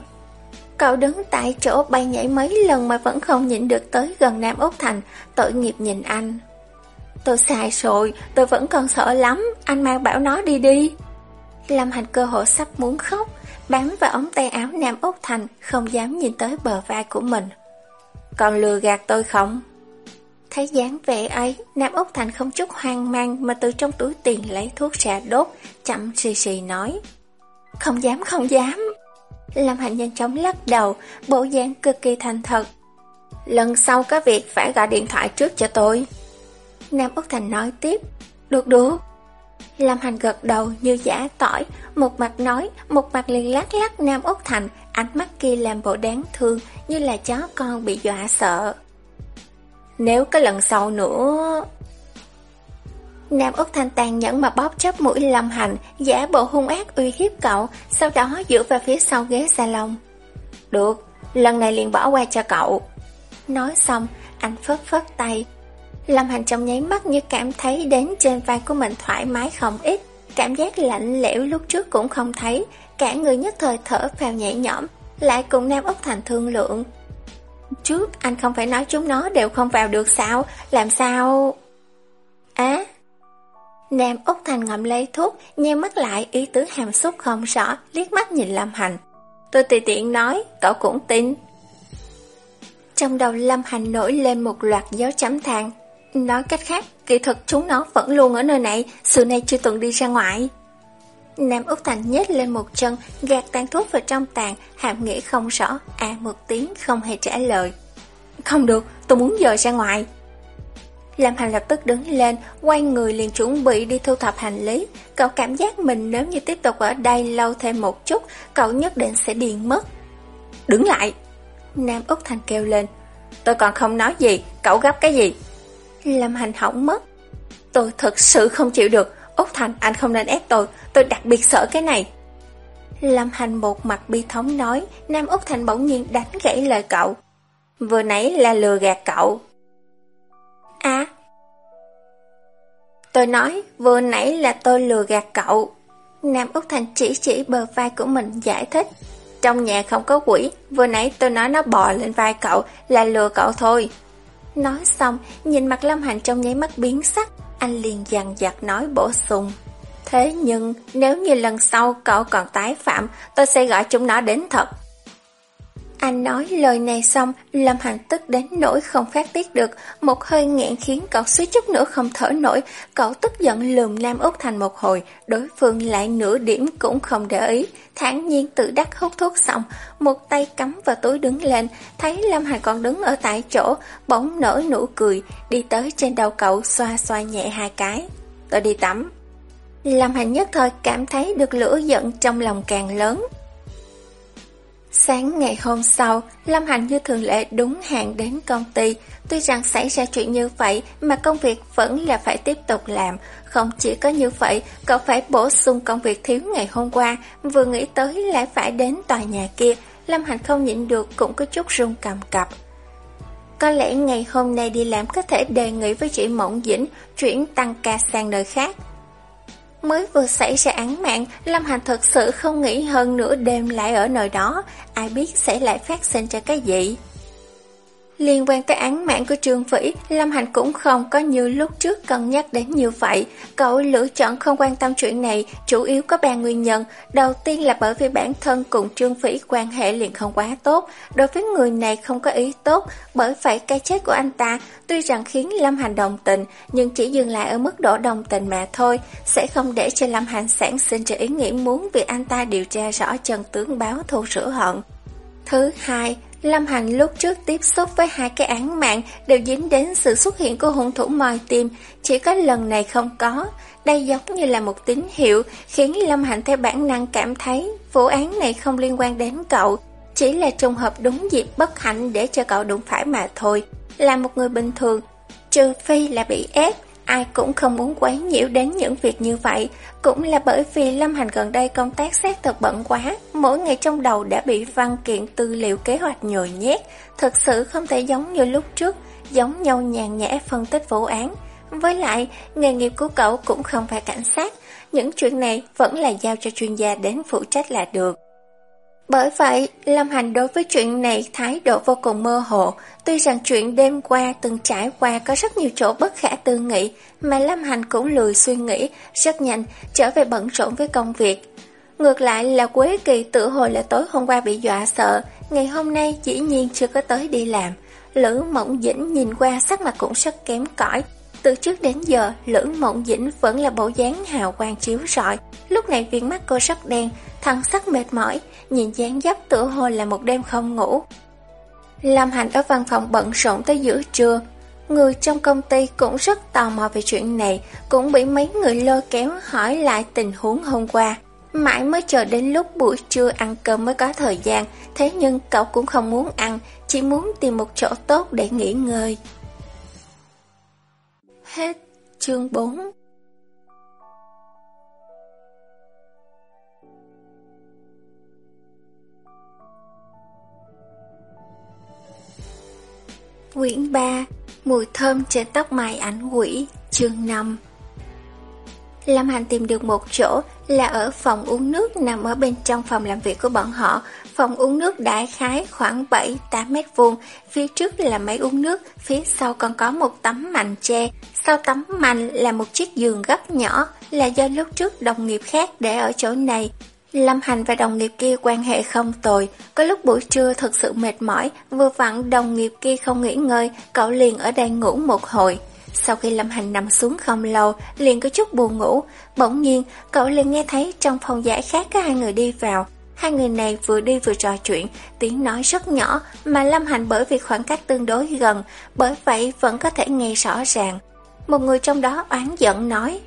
Cậu đứng tại chỗ bay nhảy mấy lần mà vẫn không nhịn được tới gần Nam Úc Thành, tội nghiệp nhìn anh. Tôi sai rồi, tôi vẫn còn sợ lắm, anh mang bảo nó đi đi. Lâm Hành cơ hội sắp muốn khóc, bám vào ống tay áo Nam Úc Thành, không dám nhìn tới bờ vai của mình. Còn lừa gạt tôi không? Thấy dáng vẻ ấy, Nam Úc Thành không chút hoang mang mà từ trong túi tiền lấy thuốc ra đốt, chậm xì xì nói. Không dám, không dám. Lâm Hành nhanh chóng lắc đầu, bộ dáng cực kỳ thành thật. Lần sau có việc phải gọi điện thoại trước cho tôi. Nam Úc Thành nói tiếp. Được được. Lâm Hành gật đầu như giả tỏi, một mặt nói, một mặt liền lắc lắc Nam Úc Thành, ánh mắt kia làm bộ đáng thương như là chó con bị dọa sợ. Nếu có lần sau nữa... Nam Úc Thanh tàn nhẫn mà bóp chớp mũi Lâm Hành, giả bộ hung ác uy hiếp cậu, sau đó dựa vào phía sau ghế salon. Được, lần này liền bỏ qua cho cậu. Nói xong, anh phớt phớt tay. Lâm Hành trong nháy mắt như cảm thấy đến trên vai của mình thoải mái không ít, cảm giác lạnh lẽo lúc trước cũng không thấy, cả người nhất thời thở phào nhẹ nhõm, lại cùng Nam Úc Thành thương lượng. Trước anh không phải nói chúng nó đều không vào được sao? Làm sao? Á? Nam Úc Thành ngậm lấy thuốc Nheo mắt lại ý tứ hàm xúc không rõ Liếc mắt nhìn Lâm Hành. Tôi tùy tiện nói Cậu cũng tin. Trong đầu Lâm Hành nổi lên một loạt dấu chấm than. Nói cách khác Kỹ thuật chúng nó vẫn luôn ở nơi này Sự này chưa từng đi ra ngoài Nam Úc Thành nhét lên một chân, gạt tàn thuốc vào trong tàn, hàm nghĩ không rõ, à một tiếng không hề trả lời. Không được, tôi muốn dời ra ngoài. Lâm Hành lập tức đứng lên, quay người liền chuẩn bị đi thu thập hành lý. Cậu cảm giác mình nếu như tiếp tục ở đây lâu thêm một chút, cậu nhất định sẽ điên mất. Đứng lại! Nam Úc Thành kêu lên. Tôi còn không nói gì, cậu gấp cái gì? Lâm Hành hỏng mất. Tôi thật sự không chịu được, Úc Thành anh không nên ép tôi. Tôi đặc biệt sợ cái này. Lâm Hành một mặt bi thống nói. Nam Úc Thành bỗng nhiên đánh gãy lời cậu. Vừa nãy là lừa gạt cậu. À. Tôi nói vừa nãy là tôi lừa gạt cậu. Nam Úc Thành chỉ chỉ bờ vai của mình giải thích. Trong nhà không có quỷ. Vừa nãy tôi nói nó bò lên vai cậu Là lừa cậu thôi. Nói xong Nhìn mặt Lâm Hành trong nháy mắt biến sắc anh liền dằn dặt nói bổ sung. Thế nhưng, nếu như lần sau cậu còn tái phạm, tôi sẽ gọi chúng nó đến thật. Anh nói lời này xong, Lâm Hành tức đến nỗi không phát tiết được, một hơi nghẹn khiến cậu suýt chút nữa không thở nổi, cậu tức giận lườm Nam Úc Thành một hồi, đối phương lại nửa điểm cũng không để ý, thản nhiên tự đắc hút thuốc xong, một tay cắm vào túi đứng lên, thấy Lâm Hành còn đứng ở tại chỗ, bỗng nở nụ cười, đi tới trên đầu cậu xoa xoa nhẹ hai cái. Tôi đi tắm. Lâm Hành nhất thời cảm thấy được lửa giận trong lòng càng lớn. Sáng ngày hôm sau, Lâm Hành như thường lệ đúng hạn đến công ty. Tuy rằng xảy ra chuyện như vậy mà công việc vẫn là phải tiếp tục làm. Không chỉ có như vậy, cậu phải bổ sung công việc thiếu ngày hôm qua. Vừa nghĩ tới lại phải đến tòa nhà kia. Lâm Hành không nhịn được cũng có chút run cầm cập. Có lẽ ngày hôm nay đi làm có thể đề nghị với chị Mộng Dĩnh chuyển tăng ca sang nơi khác. Mới vừa xảy ra án mạng, Lâm Hành thật sự không nghĩ hơn nửa đêm lại ở nơi đó, ai biết sẽ lại phát sinh ra cái gì. Liên quan tới án mạng của Trương Vĩ, Lâm Hành cũng không có như lúc trước cân nhắc đến như vậy. Cậu lựa chọn không quan tâm chuyện này, chủ yếu có ba nguyên nhân. Đầu tiên là bởi vì bản thân cùng Trương Vĩ quan hệ liền không quá tốt. Đối với người này không có ý tốt, bởi vậy cái chết của anh ta tuy rằng khiến Lâm Hành đồng tình, nhưng chỉ dừng lại ở mức độ đồng tình mà thôi, sẽ không để cho Lâm Hành sản sinh ra ý nghĩ muốn vì anh ta điều tra rõ chân tướng báo thù sửa hận. Thứ hai, Lâm Hành lúc trước tiếp xúc với hai cái án mạng đều dính đến sự xuất hiện của hung thủ mòi tim, chỉ có lần này không có. Đây giống như là một tín hiệu khiến Lâm Hành theo bản năng cảm thấy vụ án này không liên quan đến cậu, chỉ là trùng hợp đúng dịp bất hạnh để cho cậu đụng phải mà thôi. Là một người bình thường, trừ phi là bị ép, ai cũng không muốn quấy nhiễu đến những việc như vậy. Cũng là bởi vì Lâm Hành gần đây công tác xác thực bận quá, mỗi ngày trong đầu đã bị văn kiện tư liệu kế hoạch nhồi nhét, thật sự không thể giống như lúc trước, giống nhau nhàn nhã phân tích vụ án. Với lại, nghề nghiệp của cậu cũng không phải cảnh sát, những chuyện này vẫn là giao cho chuyên gia đến phụ trách là được. Bởi vậy, Lâm Hành đối với chuyện này thái độ vô cùng mơ hồ, tuy rằng chuyện đêm qua từng trải qua có rất nhiều chỗ bất khả tư nghị, mà Lâm Hành cũng lười suy nghĩ, rất nhanh trở về bận rộn với công việc. Ngược lại là Quế Kỳ tự hồi là tối hôm qua bị dọa sợ, ngày hôm nay dĩ nhiên chưa có tới đi làm. Lữ Mộng Dĩnh nhìn qua sắc mặt cũng rất kém cỏi, từ trước đến giờ, Lữ Mộng Dĩnh vẫn là bộ dáng hào quang chiếu rọi. Lúc này viên mắt cô rất đen, thân sắc mệt mỏi, nhìn dáng dấp tựa hồ là một đêm không ngủ. Lâm Hành ở văn phòng bận rộn tới giữa trưa. Người trong công ty cũng rất tò mò về chuyện này, cũng bị mấy người lôi kéo hỏi lại tình huống hôm qua. Mãi mới chờ đến lúc buổi trưa ăn cơm mới có thời gian, thế nhưng cậu cũng không muốn ăn, chỉ muốn tìm một chỗ tốt để nghỉ ngơi. Hết chương 4 Quyển 3 Mùi thơm trên tóc mai ảnh quỷ Chương 5 Lâm Hành tìm được một chỗ là ở phòng uống nước nằm ở bên trong phòng làm việc của bọn họ. Phòng uống nước đại khái khoảng 7-8 mét vuông, phía trước là máy uống nước, phía sau còn có một tấm mành tre. Sau tấm mành là một chiếc giường gấp nhỏ, là do lúc trước đồng nghiệp khác để ở chỗ này. Lâm Hành và đồng nghiệp kia quan hệ không tồi, có lúc buổi trưa thật sự mệt mỏi, vừa vặn đồng nghiệp kia không nghỉ ngơi, cậu liền ở đây ngủ một hồi. Sau khi Lâm Hành nằm xuống không lâu, liền có chút buồn ngủ, bỗng nhiên cậu liền nghe thấy trong phòng giải khác có hai người đi vào. Hai người này vừa đi vừa trò chuyện, tiếng nói rất nhỏ, mà Lâm Hành bởi vì khoảng cách tương đối gần, bởi vậy vẫn có thể nghe rõ ràng. Một người trong đó oán giận nói,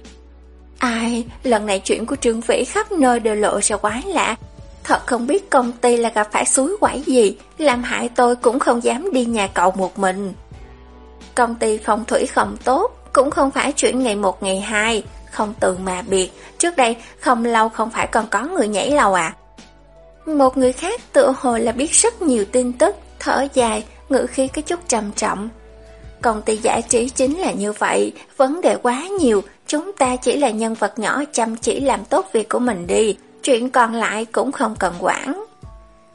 Ai, lần này chuyện của Trương Vĩ khắp nơi đều lộ ra quái lạ. Thật không biết công ty là gặp phải suối quẩy gì, làm hại tôi cũng không dám đi nhà cậu một mình. Công ty phong thủy không tốt, cũng không phải chuyện ngày một ngày hai, không từ mà biệt. Trước đây không lâu không phải còn có người nhảy lầu à. Một người khác tự hồ là biết rất nhiều tin tức, thở dài, ngữ khí cái chút trầm trọng. Công ty giải trí chính là như vậy, vấn đề quá nhiều, chúng ta chỉ là nhân vật nhỏ chăm chỉ làm tốt việc của mình đi, chuyện còn lại cũng không cần quản.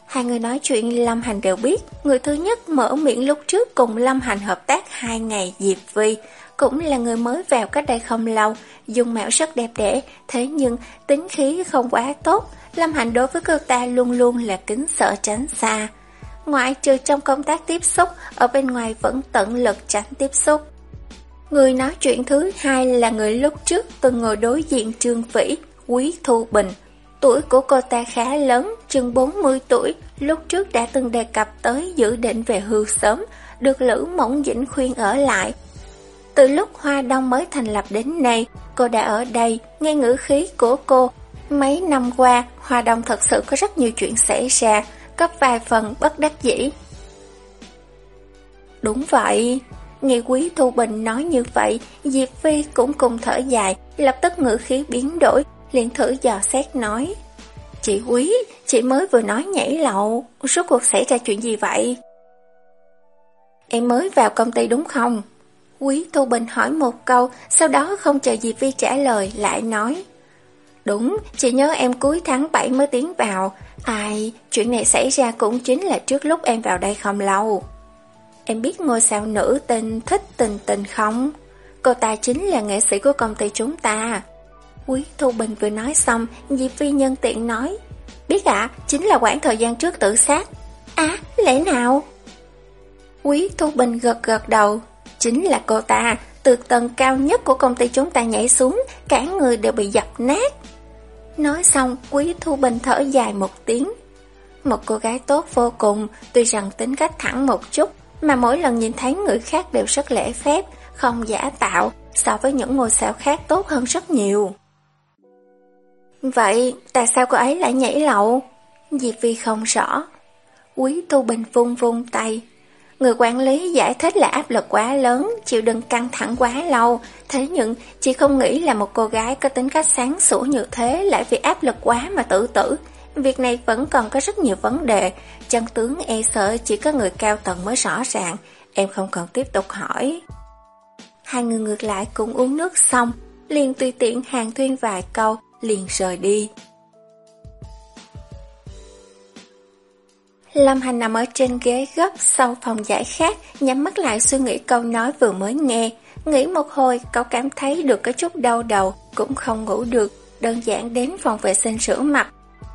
Hai người nói chuyện Lâm Hành đều biết, người thứ nhất mở miệng lúc trước cùng Lâm Hành hợp tác hai ngày Diệp Vi, cũng là người mới vào cách đây không lâu, dung mạo rất đẹp đẽ, thế nhưng tính khí không quá tốt, Lâm Hành đối với cô ta luôn luôn là kính sợ tránh xa ngoại trừ trong công tác tiếp xúc, ở bên ngoài vẫn tận lực tránh tiếp xúc. Người nói chuyện thứ hai là người lúc trước từng ngồi đối diện Trương Vĩ, Quý Thu Bình. Tuổi của cô ta khá lớn, chừng 40 tuổi, lúc trước đã từng đề cập tới dự định về hưu sớm, được Lữ Mộng Dĩnh khuyên ở lại. Từ lúc Hoa Đông mới thành lập đến nay, cô đã ở đây, nghe ngữ khí của cô. Mấy năm qua, Hoa Đông thật sự có rất nhiều chuyện xảy ra, có vài phần bất đắc dĩ. Đúng vậy, nghe Quý Thu Bình nói như vậy, Diệp Phi cũng cùng thở dài, lập tức ngữ khí biến đổi, liền thử dò xét nói. Chị Quý, chị mới vừa nói nhảy lậu, suốt cuộc xảy ra chuyện gì vậy? Em mới vào công ty đúng không? Quý Thu Bình hỏi một câu, sau đó không chờ Diệp Vi trả lời, lại nói. Đúng, chị nhớ em cuối tháng 7 mới tiến vào. Ai, chuyện này xảy ra cũng chính là trước lúc em vào đây không lâu. Em biết ngôi sao nữ tên thích tình tình không? Cô ta chính là nghệ sĩ của công ty chúng ta. Quý Thu Bình vừa nói xong, Diệp Phi nhân tiện nói. Biết ạ, chính là khoảng thời gian trước tự sát. À, lẽ nào? Quý Thu Bình gật gật đầu. Chính là cô ta, từ tầng cao nhất của công ty chúng ta nhảy xuống, cả người đều bị dập nát. Nói xong, Quý Thu Bình thở dài một tiếng. Một cô gái tốt vô cùng, tuy rằng tính cách thẳng một chút, mà mỗi lần nhìn thấy người khác đều rất lễ phép, không giả tạo, so với những ngôi sao khác tốt hơn rất nhiều. Vậy, tại sao cô ấy lại nhảy lậu? Diệp Vi không rõ. Quý Thu Bình vung vung tay. Người quản lý giải thích là áp lực quá lớn, chịu đựng căng thẳng quá lâu. Thế nhưng, chị không nghĩ là một cô gái có tính cách sáng sủa như thế lại vì áp lực quá mà tự tử. Việc này vẫn còn có rất nhiều vấn đề. Chân tướng e sợ chỉ có người cao tầng mới rõ ràng. Em không cần tiếp tục hỏi. Hai người ngược lại cùng uống nước xong, liền tùy tiện hàng thuyên vài câu, liền rời đi. Lâm Hành nằm ở trên ghế gấp sau phòng giải khát, nhắm mắt lại suy nghĩ câu nói vừa mới nghe. Nghĩ một hồi, cậu cảm thấy được có chút đau đầu, cũng không ngủ được, đơn giản đến phòng vệ sinh rửa mặt.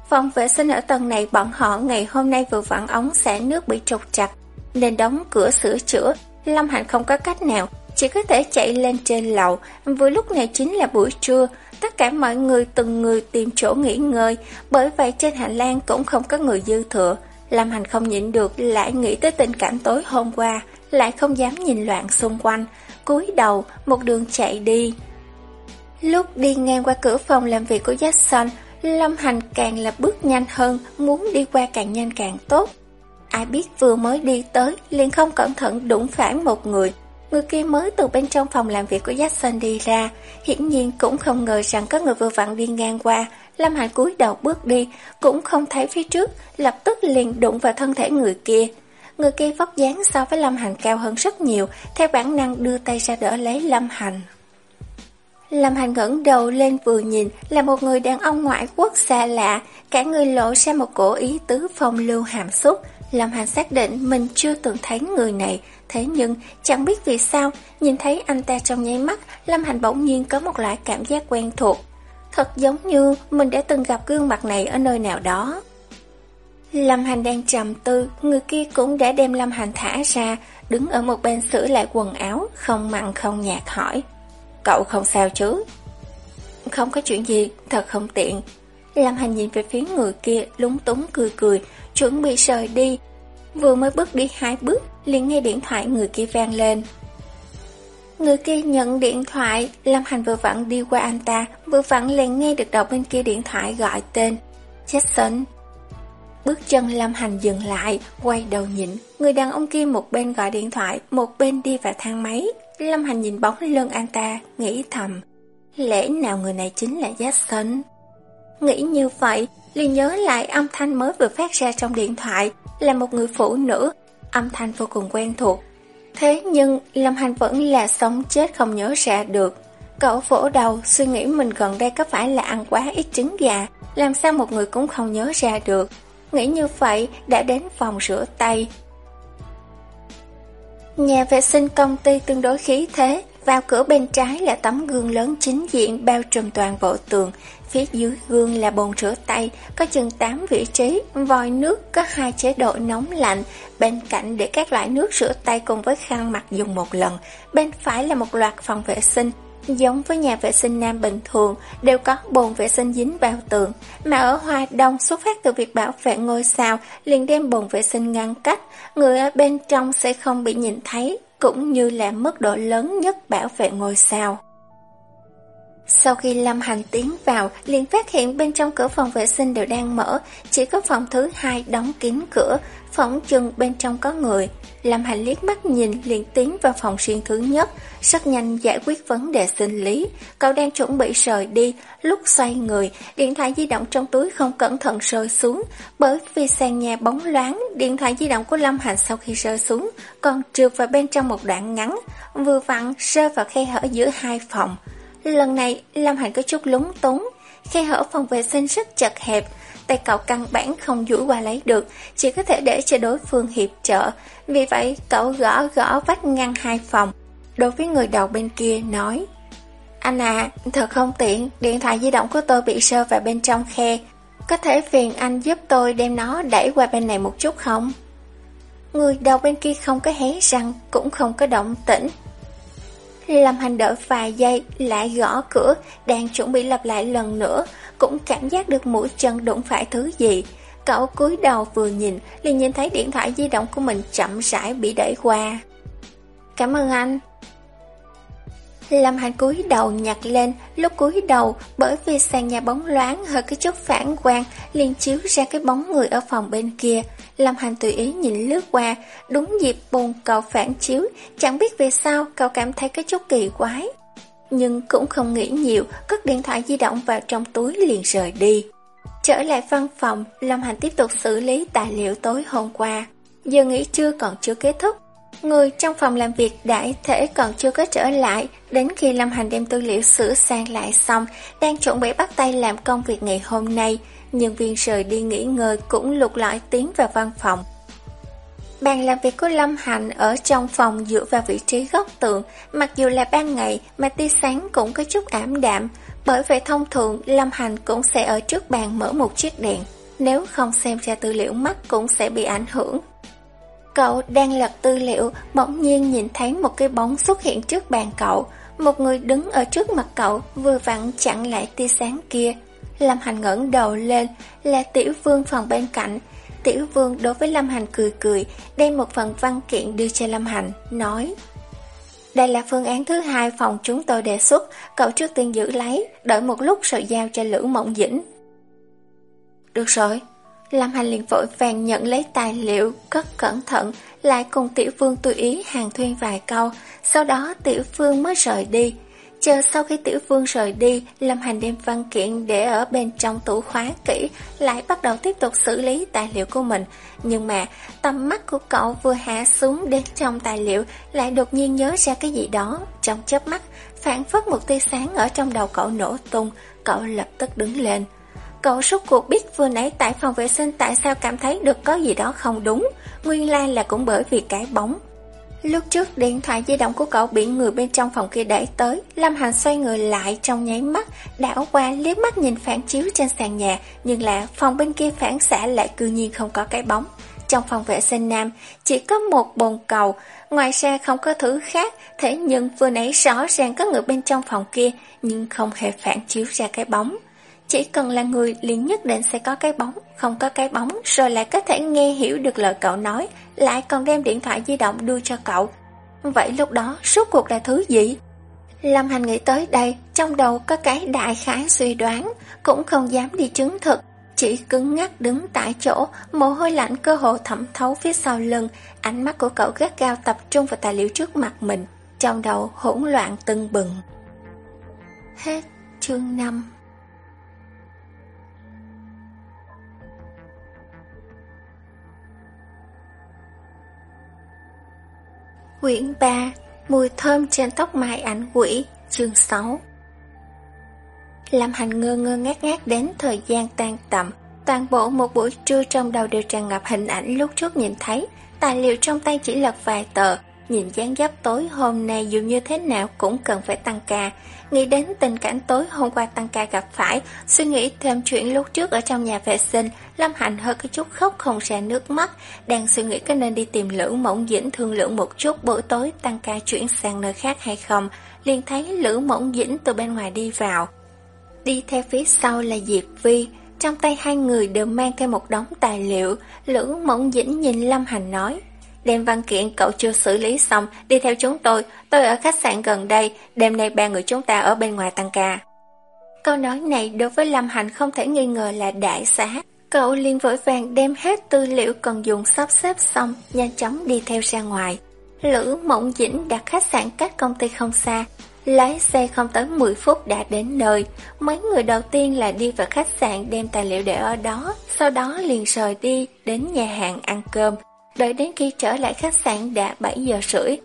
Phòng vệ sinh ở tầng này bọn họ ngày hôm nay vừa vặn ống xả nước bị trục chặt, nên đóng cửa sửa chữa. Lâm Hành không có cách nào, chỉ có thể chạy lên trên lầu, vừa lúc này chính là buổi trưa, tất cả mọi người từng người tìm chỗ nghỉ ngơi, bởi vậy trên hành lang cũng không có người dư thừa. Lâm Hành không nhịn được lại nghĩ tới tình cảm tối hôm qua, lại không dám nhìn loạn xung quanh, cúi đầu một đường chạy đi. Lúc đi ngang qua cửa phòng làm việc của Jackson, Lâm Hành càng là bước nhanh hơn, muốn đi qua càng nhanh càng tốt. Ai biết vừa mới đi tới, liền không cẩn thận đụng phải một người, Người kia mới từ bên trong phòng làm việc của Jackson đi ra, hiển nhiên cũng không ngờ rằng có người vừa vặn đi ngang qua. Lâm Hải cúi đầu bước đi, cũng không thấy phía trước, lập tức liền đụng vào thân thể người kia. Người kia vóc dáng so với Lâm Hành cao hơn rất nhiều, theo bản năng đưa tay ra đỡ lấy Lâm Hành. Lâm Hành ngẩng đầu lên vừa nhìn là một người đàn ông ngoại quốc xa lạ, cả người lộ ra một cổ ý tứ phong lưu hàm xúc. Lâm Hành xác định mình chưa từng thấy người này, Thế nhưng, chẳng biết vì sao, nhìn thấy anh ta trong nháy mắt, Lâm Hành bỗng nhiên có một loại cảm giác quen thuộc. Thật giống như mình đã từng gặp gương mặt này ở nơi nào đó. Lâm Hành đang trầm tư, người kia cũng đã đem Lâm Hành thả ra, đứng ở một bên sửa lại quần áo, không mặn không nhạt hỏi. Cậu không sao chứ? Không có chuyện gì, thật không tiện. Lâm Hành nhìn về phía người kia, lúng túng cười cười, chuẩn bị rời đi. Vừa mới bước đi hai bước, liền nghe điện thoại người kia vang lên. Người kia nhận điện thoại, Lâm Hành vừa vặn đi qua anh ta, vừa vặn liền nghe được đầu bên kia điện thoại gọi tên. Jackson. Bước chân Lâm Hành dừng lại, quay đầu nhìn, người đàn ông kia một bên gọi điện thoại, một bên đi vào thang máy. Lâm Hành nhìn bóng lưng anh ta, nghĩ thầm, lẽ nào người này chính là Jackson? Nghĩ như vậy, liền nhớ lại âm thanh mới vừa phát ra trong điện thoại, là một người phụ nữ, âm thanh vô cùng quen thuộc. Thế nhưng Lâm Hành vẫn là sống chết không nhớ ra được. Cậu vỗ đầu suy nghĩ mình gần đây có phải là ăn quá ít trứng gà, làm sao một người cũng không nhớ ra được. Nghĩ như vậy đã đến phòng rửa tay. Nhà vệ sinh công ty tương đối khí thế, vào cửa bên trái là tấm gương lớn chính diện bao trùm toàn bộ tường. Phía dưới gương là bồn rửa tay, có chừng 8 vị trí, vòi nước có hai chế độ nóng lạnh. Bên cạnh để các loại nước rửa tay cùng với khăn mặt dùng một lần. Bên phải là một loạt phòng vệ sinh, Giống với nhà vệ sinh nam bình thường, đều có bồn vệ sinh dính vào tường, mà ở Hoa Đông xuất phát từ việc bảo vệ ngôi sao, liền đem bồn vệ sinh ngăn cách, người ở bên trong sẽ không bị nhìn thấy, cũng như là mức độ lớn nhất bảo vệ ngôi sao. Sau khi Lâm Hành tiến vào, liền phát hiện bên trong cửa phòng vệ sinh đều đang mở, chỉ có phòng thứ hai đóng kín cửa, phỏng chừng bên trong có người. Lâm Hành liếc mắt nhìn liền tiến vào phòng riêng thứ nhất, rất nhanh giải quyết vấn đề sinh lý. Cậu đang chuẩn bị rời đi, lúc xoay người, điện thoại di động trong túi không cẩn thận rơi xuống. Bởi vì sàn nhà bóng loáng, điện thoại di động của Lâm Hành sau khi rơi xuống, còn trượt vào bên trong một đoạn ngắn, vừa vặn rơi vào khe hở giữa hai phòng. Lần này, Lâm Hành có chút lúng túng, khe hở phòng vệ sinh rất chật hẹp, tay cậu căn bản không duỗi qua lấy được, chỉ có thể để cho đối phương hiệp trợ. Vì vậy, cậu gõ gõ vách ngăn hai phòng. Đối với người đầu bên kia nói, Anh à, thật không tiện, điện thoại di động của tôi bị sơ vào bên trong khe. Có thể phiền anh giúp tôi đem nó đẩy qua bên này một chút không? Người đầu bên kia không có hé răng, cũng không có động tĩnh. Lâm Hành đợi vài giây, lại gõ cửa, đang chuẩn bị lặp lại lần nữa, cũng cảm giác được mũi chân đụng phải thứ gì. Cậu cúi đầu vừa nhìn, liền nhìn thấy điện thoại di động của mình chậm rãi bị đẩy qua. Cảm ơn anh. Lâm Hành cúi đầu nhặt lên, lúc cúi đầu, bởi vì sàn nhà bóng loáng hơi cái chút phản quang, liền chiếu ra cái bóng người ở phòng bên kia. Lâm Hành tùy ý nhìn lướt qua, đúng dịp bồn cậu phản chiếu, chẳng biết vì sao cậu cảm thấy cái chút kỳ quái. Nhưng cũng không nghĩ nhiều, cất điện thoại di động vào trong túi liền rời đi. Trở lại văn phòng, Lâm Hành tiếp tục xử lý tài liệu tối hôm qua. Giờ nghỉ trưa còn chưa kết thúc, Người trong phòng làm việc đại thể còn chưa có trở lại, đến khi Lâm Hành đem tư liệu sửa sang lại xong, đang chuẩn bị bắt tay làm công việc ngày hôm nay, nhân viên rời đi nghỉ ngơi cũng lục lọi tiến vào văn phòng. Bàn làm việc của Lâm Hành ở trong phòng dựa vào vị trí góc tường, mặc dù là ban ngày mà tia sáng cũng có chút ảm đạm, bởi vậy thông thường Lâm Hành cũng sẽ ở trước bàn mở một chiếc đèn, nếu không xem ra tư liệu mắt cũng sẽ bị ảnh hưởng. Cậu đang lật tư liệu, bỗng nhiên nhìn thấy một cái bóng xuất hiện trước bàn cậu. Một người đứng ở trước mặt cậu, vừa vặn chặn lại tia sáng kia. Lâm Hành ngẩng đầu lên, là Tiểu Vương phòng bên cạnh. Tiểu Vương đối với Lâm Hành cười cười, đem một phần văn kiện đưa cho Lâm Hành, nói đây là phương án thứ hai phòng chúng tôi đề xuất, cậu trước tiên giữ lấy, đợi một lúc rồi giao cho Lữ Mộng Dĩnh. Được rồi. Lâm Hành liền vội vàng nhận lấy tài liệu, cất cẩn thận, lại cùng Tiểu Phương tùy ý hàng thuyên vài câu, sau đó Tiểu Phương mới rời đi. Chờ sau khi Tiểu Vương rời đi, Lâm Hành đem văn kiện để ở bên trong tủ khóa kỹ, lại bắt đầu tiếp tục xử lý tài liệu của mình. Nhưng mà, tầm mắt của cậu vừa hạ xuống đến trong tài liệu, lại đột nhiên nhớ ra cái gì đó. Trong chớp mắt, phản phất một tia sáng ở trong đầu cậu nổ tung, cậu lập tức đứng lên. Cậu suốt cuộc biết vừa nãy tại phòng vệ sinh tại sao cảm thấy được có gì đó không đúng, nguyên lai là cũng bởi vì cái bóng. Lúc trước điện thoại di động của cậu bị người bên trong phòng kia đẩy tới, Lâm Hành xoay người lại trong nháy mắt, đảo qua liếc mắt nhìn phản chiếu trên sàn nhà, nhưng là phòng bên kia phản xạ lại cư nhiên không có cái bóng. Trong phòng vệ sinh nam, chỉ có một bồn cầu, ngoài ra không có thứ khác, thế nhưng vừa nãy rõ ràng có người bên trong phòng kia, nhưng không hề phản chiếu ra cái bóng. Chỉ cần là người liền nhất định sẽ có cái bóng, không có cái bóng rồi lại có thể nghe hiểu được lời cậu nói, lại còn đem điện thoại di động đưa cho cậu. Vậy lúc đó, suốt cuộc là thứ gì? Lâm Hành nghĩ tới đây, trong đầu có cái đại khái suy đoán, cũng không dám đi chứng thực, chỉ cứng ngắc đứng tại chỗ, mồ hôi lạnh cơ hồ thẩm thấu phía sau lưng, ánh mắt của cậu gắt gao tập trung vào tài liệu trước mặt mình, trong đầu hỗn loạn tưng bừng. Hết chương 5 Quyển 3 Mùi thơm trên tóc mai ảnh quỷ, Chương 6 Lâm Hành ngơ ngơ ngát ngát đến thời gian tan tầm, Toàn bộ một buổi trưa trong đầu đều tràn ngập hình ảnh lúc trước nhìn thấy Tài liệu trong tay chỉ lật vài tờ, Nhìn dáng dấp tối hôm nay dù như thế nào cũng cần phải tăng ca. Nghĩ đến tình cảnh tối hôm qua tăng ca gặp phải, suy nghĩ thêm chuyện lúc trước ở trong nhà vệ sinh, Lâm hạnh hơi có chút khóc không ra nước mắt, đang suy nghĩ có nên đi tìm Lữ Mộng Dĩnh thương lượng một chút buổi tối tăng ca chuyển sang nơi khác hay không, liền thấy Lữ Mộng Dĩnh từ bên ngoài đi vào. Đi theo phía sau là Diệp Vi, trong tay hai người đều mang theo một đống tài liệu, Lữ Mộng Dĩnh nhìn Lâm Hành nói, Đem văn kiện cậu chưa xử lý xong, đi theo chúng tôi, tôi ở khách sạn gần đây, đêm nay ba người chúng ta ở bên ngoài tăng ca. Câu nói này đối với Lâm Hành không thể nghi ngờ là đại xá. Cậu liền vội vàng đem hết tư liệu cần dùng sắp xếp xong, nhanh chóng đi theo ra ngoài. Lữ Mộng Dĩnh đặt khách sạn cách công ty không xa, lái xe không tới 10 phút đã đến nơi. Mấy người đầu tiên là đi vào khách sạn đem tài liệu để ở đó, sau đó liền rời đi đến nhà hàng ăn cơm. Đợi đến khi trở lại khách sạn đã 7 giờ rưỡi.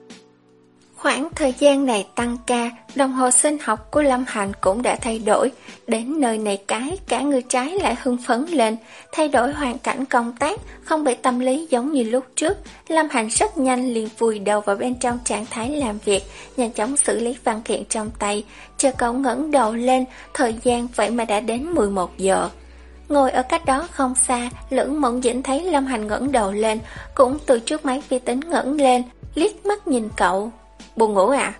Khoảng thời gian này tăng ca, đồng hồ sinh học của Lâm Hành cũng đã thay đổi. Đến nơi này cái, cả người trái lại hưng phấn lên, thay đổi hoàn cảnh công tác, không bị tâm lý giống như lúc trước. Lâm Hành rất nhanh liền vùi đầu vào bên trong trạng thái làm việc, nhanh chóng xử lý văn kiện trong tay. Chờ cậu ngẩng đầu lên, thời gian vậy mà đã đến 11 giờ. Ngồi ở cách đó không xa, lưỡng mộng dĩnh thấy Lâm Hành ngẩng đầu lên, cũng từ trước máy vi tính ngẩng lên, liếc mắt nhìn cậu. Buồn ngủ à?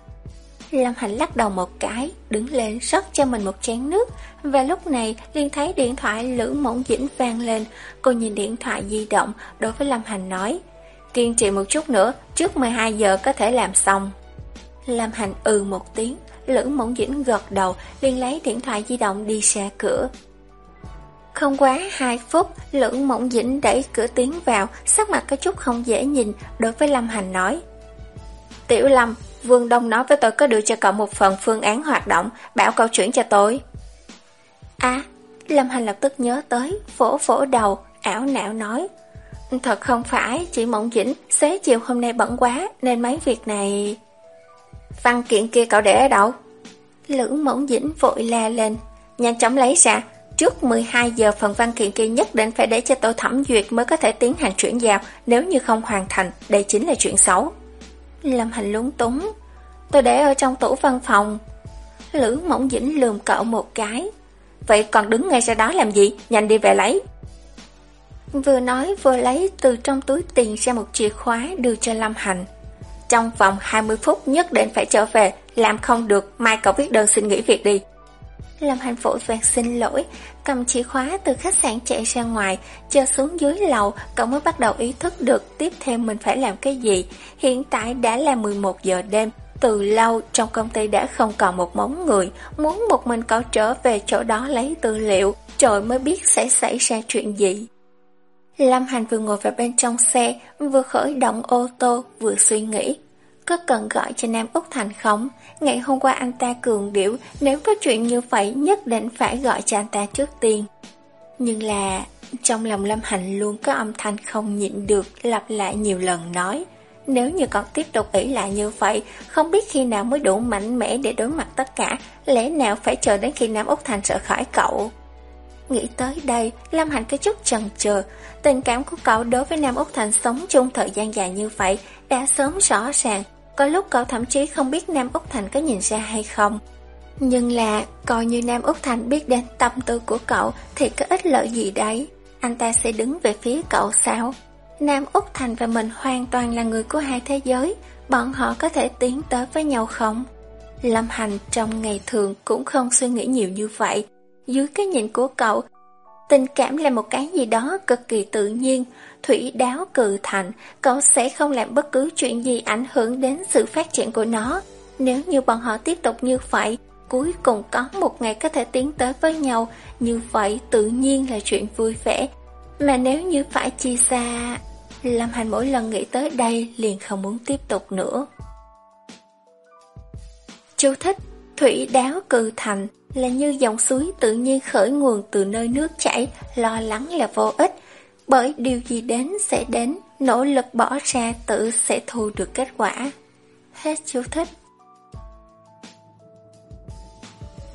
Lâm Hành lắc đầu một cái, đứng lên rót cho mình một chén nước, và lúc này liền thấy điện thoại Lữ Mộng Dĩnh vang lên. Cô nhìn điện thoại di động, đối với Lâm Hành nói, kiên trì một chút nữa, trước 12 giờ có thể làm xong. Lâm Hành ừ một tiếng, Lữ Mộng Dĩnh gật đầu, liền lấy điện thoại di động đi ra cửa. Không quá 2 phút, lữ mộng dĩnh đẩy cửa tiến vào, sắc mặt có chút không dễ nhìn, đối với Lâm Hành nói. Tiểu Lâm, Vương Đông nói với tôi có đưa cho cậu một phần phương án hoạt động, bảo cậu chuyển cho tôi. À, Lâm Hành lập tức nhớ tới, phổ phổ đầu, ảo não nói. Thật không phải, chị Mộng Dĩnh, xế chiều hôm nay bận quá, nên mấy việc này... Văn kiện kia cậu để ở đâu? Lữ Mộng Dĩnh vội la lên, nhanh chóng lấy ra, Trước 12 giờ phần văn kiện kia nhất định phải để cho tôi thẩm duyệt mới có thể tiến hành chuyển giao, nếu như không hoàn thành, đây chính là chuyện xấu. Lâm Hành lúng túng, tôi để ở trong tủ văn phòng. Lữ Mộng Dĩnh lườm cậu một cái. Vậy còn đứng ngay ra đó làm gì, nhanh đi về lấy. Vừa nói vừa lấy từ trong túi tiền ra một chìa khóa đưa cho Lâm Hành. Trong vòng 20 phút nhất định phải trở về, làm không được, mai cậu viết đơn xin nghỉ việc đi. Lâm Hành vội vàng xin lỗi, cầm chìa khóa từ khách sạn chạy ra ngoài, chờ xuống dưới lầu, cậu mới bắt đầu ý thức được tiếp theo mình phải làm cái gì. Hiện tại đã là 11 giờ đêm, từ lâu trong công ty đã không còn một bóng người, muốn một mình cậu trở về chỗ đó lấy tư liệu, trời mới biết sẽ xảy ra chuyện gì. Lâm Hành vừa ngồi vào bên trong xe, vừa khởi động ô tô, vừa suy nghĩ. Có cần gọi cho Nam Úc Thành không? Ngày hôm qua anh ta cường điệu nếu có chuyện như vậy nhất định phải gọi cho anh ta trước tiên. Nhưng là trong lòng Lâm Hành luôn có âm thanh không nhịn được lặp lại nhiều lần nói. Nếu như còn tiếp tục ý lại như vậy, không biết khi nào mới đủ mạnh mẽ để đối mặt tất cả, lẽ nào phải chờ đến khi Nam Úc Thành sợ khỏi cậu. Nghĩ tới đây, Lâm hạnh có chút chần chừ tình cảm của cậu đối với Nam Úc Thành sống chung thời gian dài như vậy đã sớm rõ ràng, có lúc cậu thậm chí không biết Nam Úc Thành có nhìn ra hay không. Nhưng là, coi như Nam Úc Thành biết đến tâm tư của cậu thì có ích lợi gì đấy. Anh ta sẽ đứng về phía cậu sao? Nam Úc Thành và mình hoàn toàn là người của hai thế giới, bọn họ có thể tiến tới với nhau không? Lâm Hành trong ngày thường cũng không suy nghĩ nhiều như vậy. Dưới cái nhìn của cậu, tình cảm là một cái gì đó cực kỳ tự nhiên, thủy đáo cự thành, cậu sẽ không làm bất cứ chuyện gì ảnh hưởng đến sự phát triển của nó. Nếu như bọn họ tiếp tục như vậy, cuối cùng có một ngày có thể tiến tới với nhau, như vậy tự nhiên là chuyện vui vẻ. Mà nếu như phải chia xa... Lâm Hành mỗi lần nghĩ tới đây liền không muốn tiếp tục nữa. Chú thích Thủy đáo cự thành là như dòng suối tự nhiên khởi nguồn từ nơi nước chảy, lo lắng là vô ích bởi điều gì đến sẽ đến, nỗ lực bỏ ra tự sẽ thu được kết quả. Hết chú thích.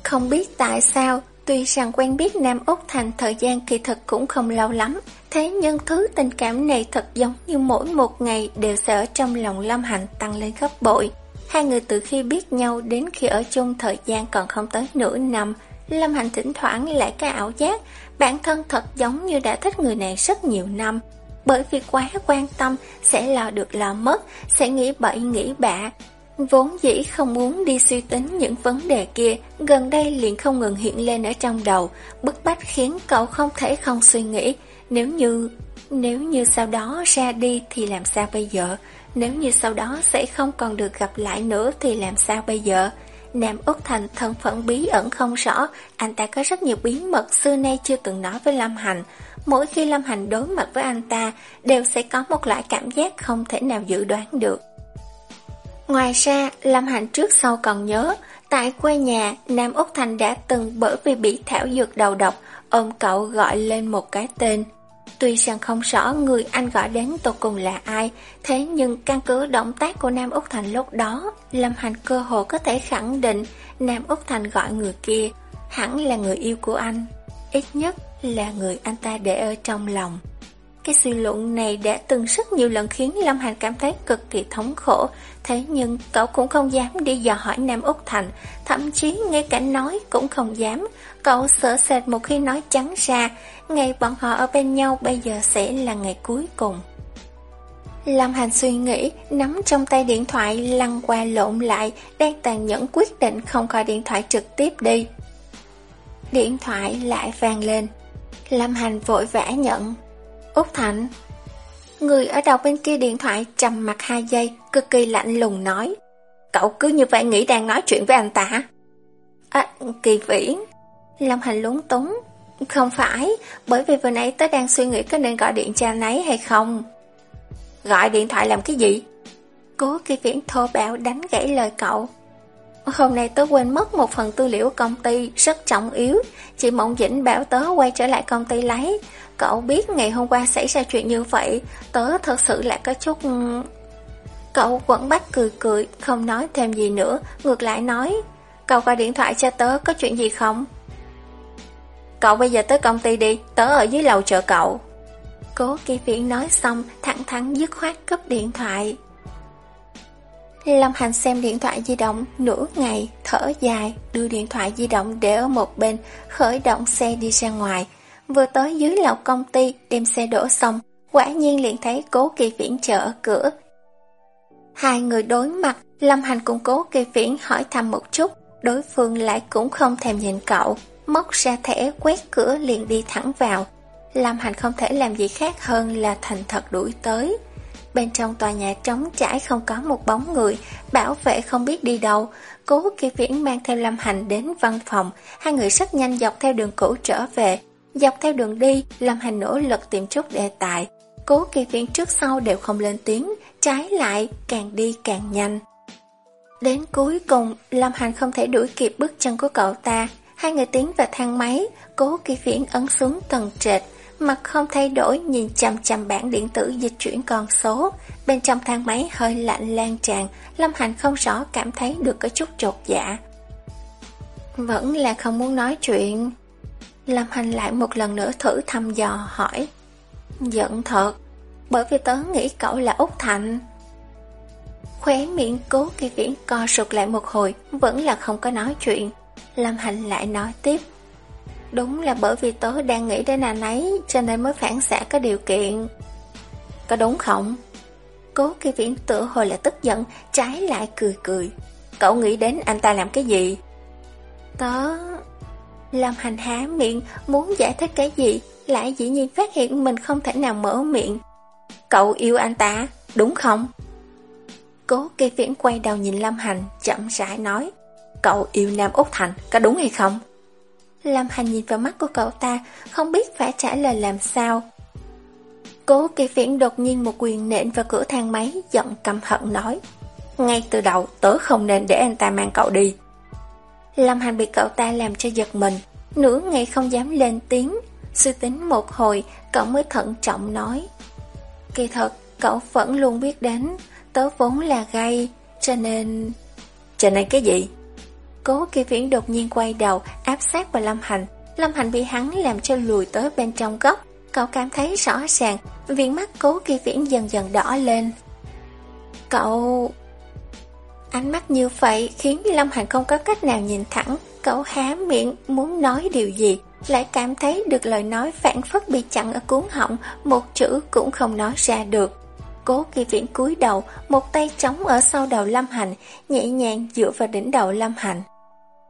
Không biết tại sao, Tuy rằng quen biết Nam Úc Thành thời gian kỳ thực cũng không lâu lắm, thế nhưng thứ tình cảm này thật giống như mỗi một ngày đều sẽ ở trong lòng Lâm hạnh tăng lên gấp bội. Hai người từ khi biết nhau đến khi ở chung thời gian còn không tới nửa năm, Lâm hạnh thỉnh thoảng lại cái ảo giác, bản thân thật giống như đã thích người này rất nhiều năm. Bởi vì quá quan tâm, sẽ lo được lo mất, sẽ nghĩ bậy nghĩ bạ, Vốn dĩ không muốn đi suy tính những vấn đề kia, gần đây liền không ngừng hiện lên ở trong đầu, bức bách khiến cậu không thể không suy nghĩ, nếu như, nếu như sau đó ra đi thì làm sao bây giờ, nếu như sau đó sẽ không còn được gặp lại nữa thì làm sao bây giờ. Nam Úc Thành thân phận bí ẩn không rõ, anh ta có rất nhiều bí mật xưa nay chưa từng nói với Lâm Hành. Mỗi khi Lâm Hành đối mặt với anh ta, đều sẽ có một loại cảm giác không thể nào dự đoán được. Ngoài ra, Lâm hành trước sau còn nhớ, tại quê nhà, Nam Úc Thành đã từng bởi vì bị thảo dược đầu độc, ôm cậu gọi lên một cái tên. Tuy rằng không rõ người anh gọi đến tột cùng là ai, thế nhưng căn cứ động tác của Nam Úc Thành lúc đó, Lâm Hành cơ hồ có thể khẳng định Nam Úc Thành gọi người kia, hẳn là người yêu của anh, ít nhất là người anh ta để ở trong lòng. Cái suy luận này đã từng rất nhiều lần khiến Lâm Hành cảm thấy cực kỳ thống khổ, thế nhưng cậu cũng không dám đi dò hỏi Nam Úc Thành, thậm chí ngay cả nói cũng không dám. Cậu sợ sệt một khi nói trắng ra, ngày bọn họ ở bên nhau bây giờ sẽ là ngày cuối cùng. Lâm Hành suy nghĩ, nắm trong tay điện thoại lăn qua lộn lại, đang tàn nhẫn quyết định không coi điện thoại trực tiếp đi. Điện thoại lại vang lên. Lâm Hành vội vã nhận. Úc thạnh Người ở đầu bên kia điện thoại trầm mặt hai giây, cực kỳ lạnh lùng nói. Cậu cứ như vậy nghĩ đang nói chuyện với anh ta À, kỳ viễn. Lâm Hành lúng túng. Không phải, bởi vì vừa nãy tớ đang suy nghĩ có nên gọi điện cho anh ấy hay không. Gọi điện thoại làm cái gì? Cố kỳ viễn thô bạo đánh gãy lời cậu. Hôm nay tớ quên mất một phần tư liệu công ty rất trọng yếu. Chị Mộng Dĩnh bảo tớ quay trở lại công ty lấy. Cậu biết ngày hôm qua xảy ra chuyện như vậy, tớ thật sự là có chút... Ừ. Cậu quẩn bắt cười cười, không nói thêm gì nữa, ngược lại nói, cậu gọi điện thoại cho tớ có chuyện gì không? Cậu bây giờ tới công ty đi, tớ ở dưới lầu chờ cậu. Cố kỳ viễn nói xong, thẳng thắn dứt khoát cúp điện thoại. Lâm Hành xem điện thoại di động nửa ngày, thở dài, đưa điện thoại di động để ở một bên, khởi động xe đi ra ngoài. Vừa tới dưới lầu công ty, đem xe đổ xong, quả nhiên liền thấy cố kỳ viễn chờ ở cửa. Hai người đối mặt, Lâm Hành cùng cố kỳ viễn hỏi thăm một chút, đối phương lại cũng không thèm nhìn cậu, móc ra thẻ quét cửa liền đi thẳng vào. Lâm Hành không thể làm gì khác hơn là thành thật đuổi tới. Bên trong tòa nhà trống trải không có một bóng người, bảo vệ không biết đi đâu. Cố kỳ viễn mang theo Lâm Hành đến văn phòng, hai người rất nhanh dọc theo đường cũ trở về, Dọc theo đường đi, Lâm Hành nỗ lực tìm chút đề tài. Cố kỳ viễn trước sau đều không lên tiếng, trái lại càng đi càng nhanh. Đến cuối cùng, Lâm Hành không thể đuổi kịp bước chân của cậu ta. Hai người tiến vào thang máy, cố kỳ viễn ấn xuống tầng trệt, mặt không thay đổi nhìn chằm chằm bảng điện tử dịch chuyển con số. Bên trong thang máy hơi lạnh lan tràn, Lâm Hành không rõ cảm thấy được có chút trột dạ. Vẫn là không muốn nói chuyện. Lâm Hành lại một lần nữa thử thăm dò hỏi Giận thật Bởi vì tớ nghĩ cậu là Úc Thành Khóe miệng cố kỳ viễn co sụt lại một hồi Vẫn là không có nói chuyện Lâm Hành lại nói tiếp Đúng là bởi vì tớ đang nghĩ đến anh ấy Cho nên mới phản xạ có điều kiện Có đúng không? Cố kỳ viễn tựa hồi là tức giận Trái lại cười cười Cậu nghĩ đến anh ta làm cái gì? Tớ... Lâm hành há miệng, muốn giải thích cái gì, lại dĩ nhiên phát hiện mình không thể nào mở miệng. Cậu yêu anh ta, đúng không? Cố kỳ viễn quay đầu nhìn Lâm Hành, chậm rãi nói. Cậu yêu Nam Úc Thành, có đúng hay không? Lâm Hành nhìn vào mắt của cậu ta, không biết phải trả lời làm sao. Cố kỳ viễn đột nhiên một quyền nện vào cửa thang máy, giận căm hận nói. Ngay từ đầu, tớ không nên để anh ta mang cậu đi. Lâm Hành bị cậu ta làm cho giật mình, nửa ngày không dám lên tiếng. Suy tính một hồi, cậu mới thận trọng nói. Kỳ thật, cậu vẫn luôn biết đến, tớ vốn là gay, cho nên... Cho nên cái gì? Cố kỳ viễn đột nhiên quay đầu, áp sát vào Lâm Hành, Lâm Hành bị hắn làm cho lùi tới bên trong góc, cậu cảm thấy rõ ràng, viễn mắt cố kỳ viễn dần dần đỏ lên. Cậu... Ánh mắt như vậy khiến Lâm Hành không có cách nào nhìn thẳng, cậu há miệng muốn nói điều gì, lại cảm thấy được lời nói phản phất bị chặn ở cuốn họng, một chữ cũng không nói ra được. Cố kỳ viễn cúi đầu, một tay trống ở sau đầu Lâm Hành, nhẹ nhàng dựa vào đỉnh đầu Lâm Hành.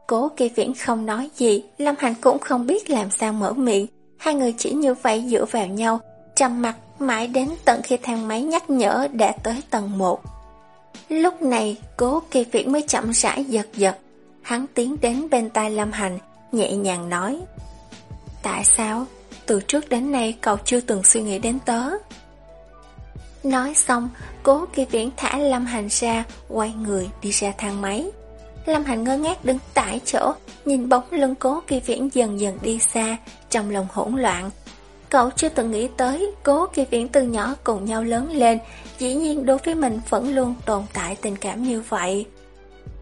Cố kỳ viễn không nói gì, Lâm Hành cũng không biết làm sao mở miệng. Hai người chỉ như vậy dựa vào nhau, trầm mặt mãi đến tận khi thang máy nhắc nhở đã tới tầng 1. Lúc này, cố kỳ viễn mới chậm rãi giật giật. Hắn tiến đến bên tai Lâm Hành, nhẹ nhàng nói. Tại sao? Từ trước đến nay cậu chưa từng suy nghĩ đến tớ. Nói xong, cố kỳ viễn thả Lâm Hành ra, quay người đi ra thang máy. Lâm Hành ngơ ngác đứng tại chỗ, nhìn bóng lưng cố kỳ viễn dần dần đi xa, trong lòng hỗn loạn. Cậu chưa từng nghĩ tới cố kỳ viễn từ nhỏ cùng nhau lớn lên, dĩ nhiên đối với mình vẫn luôn tồn tại tình cảm như vậy.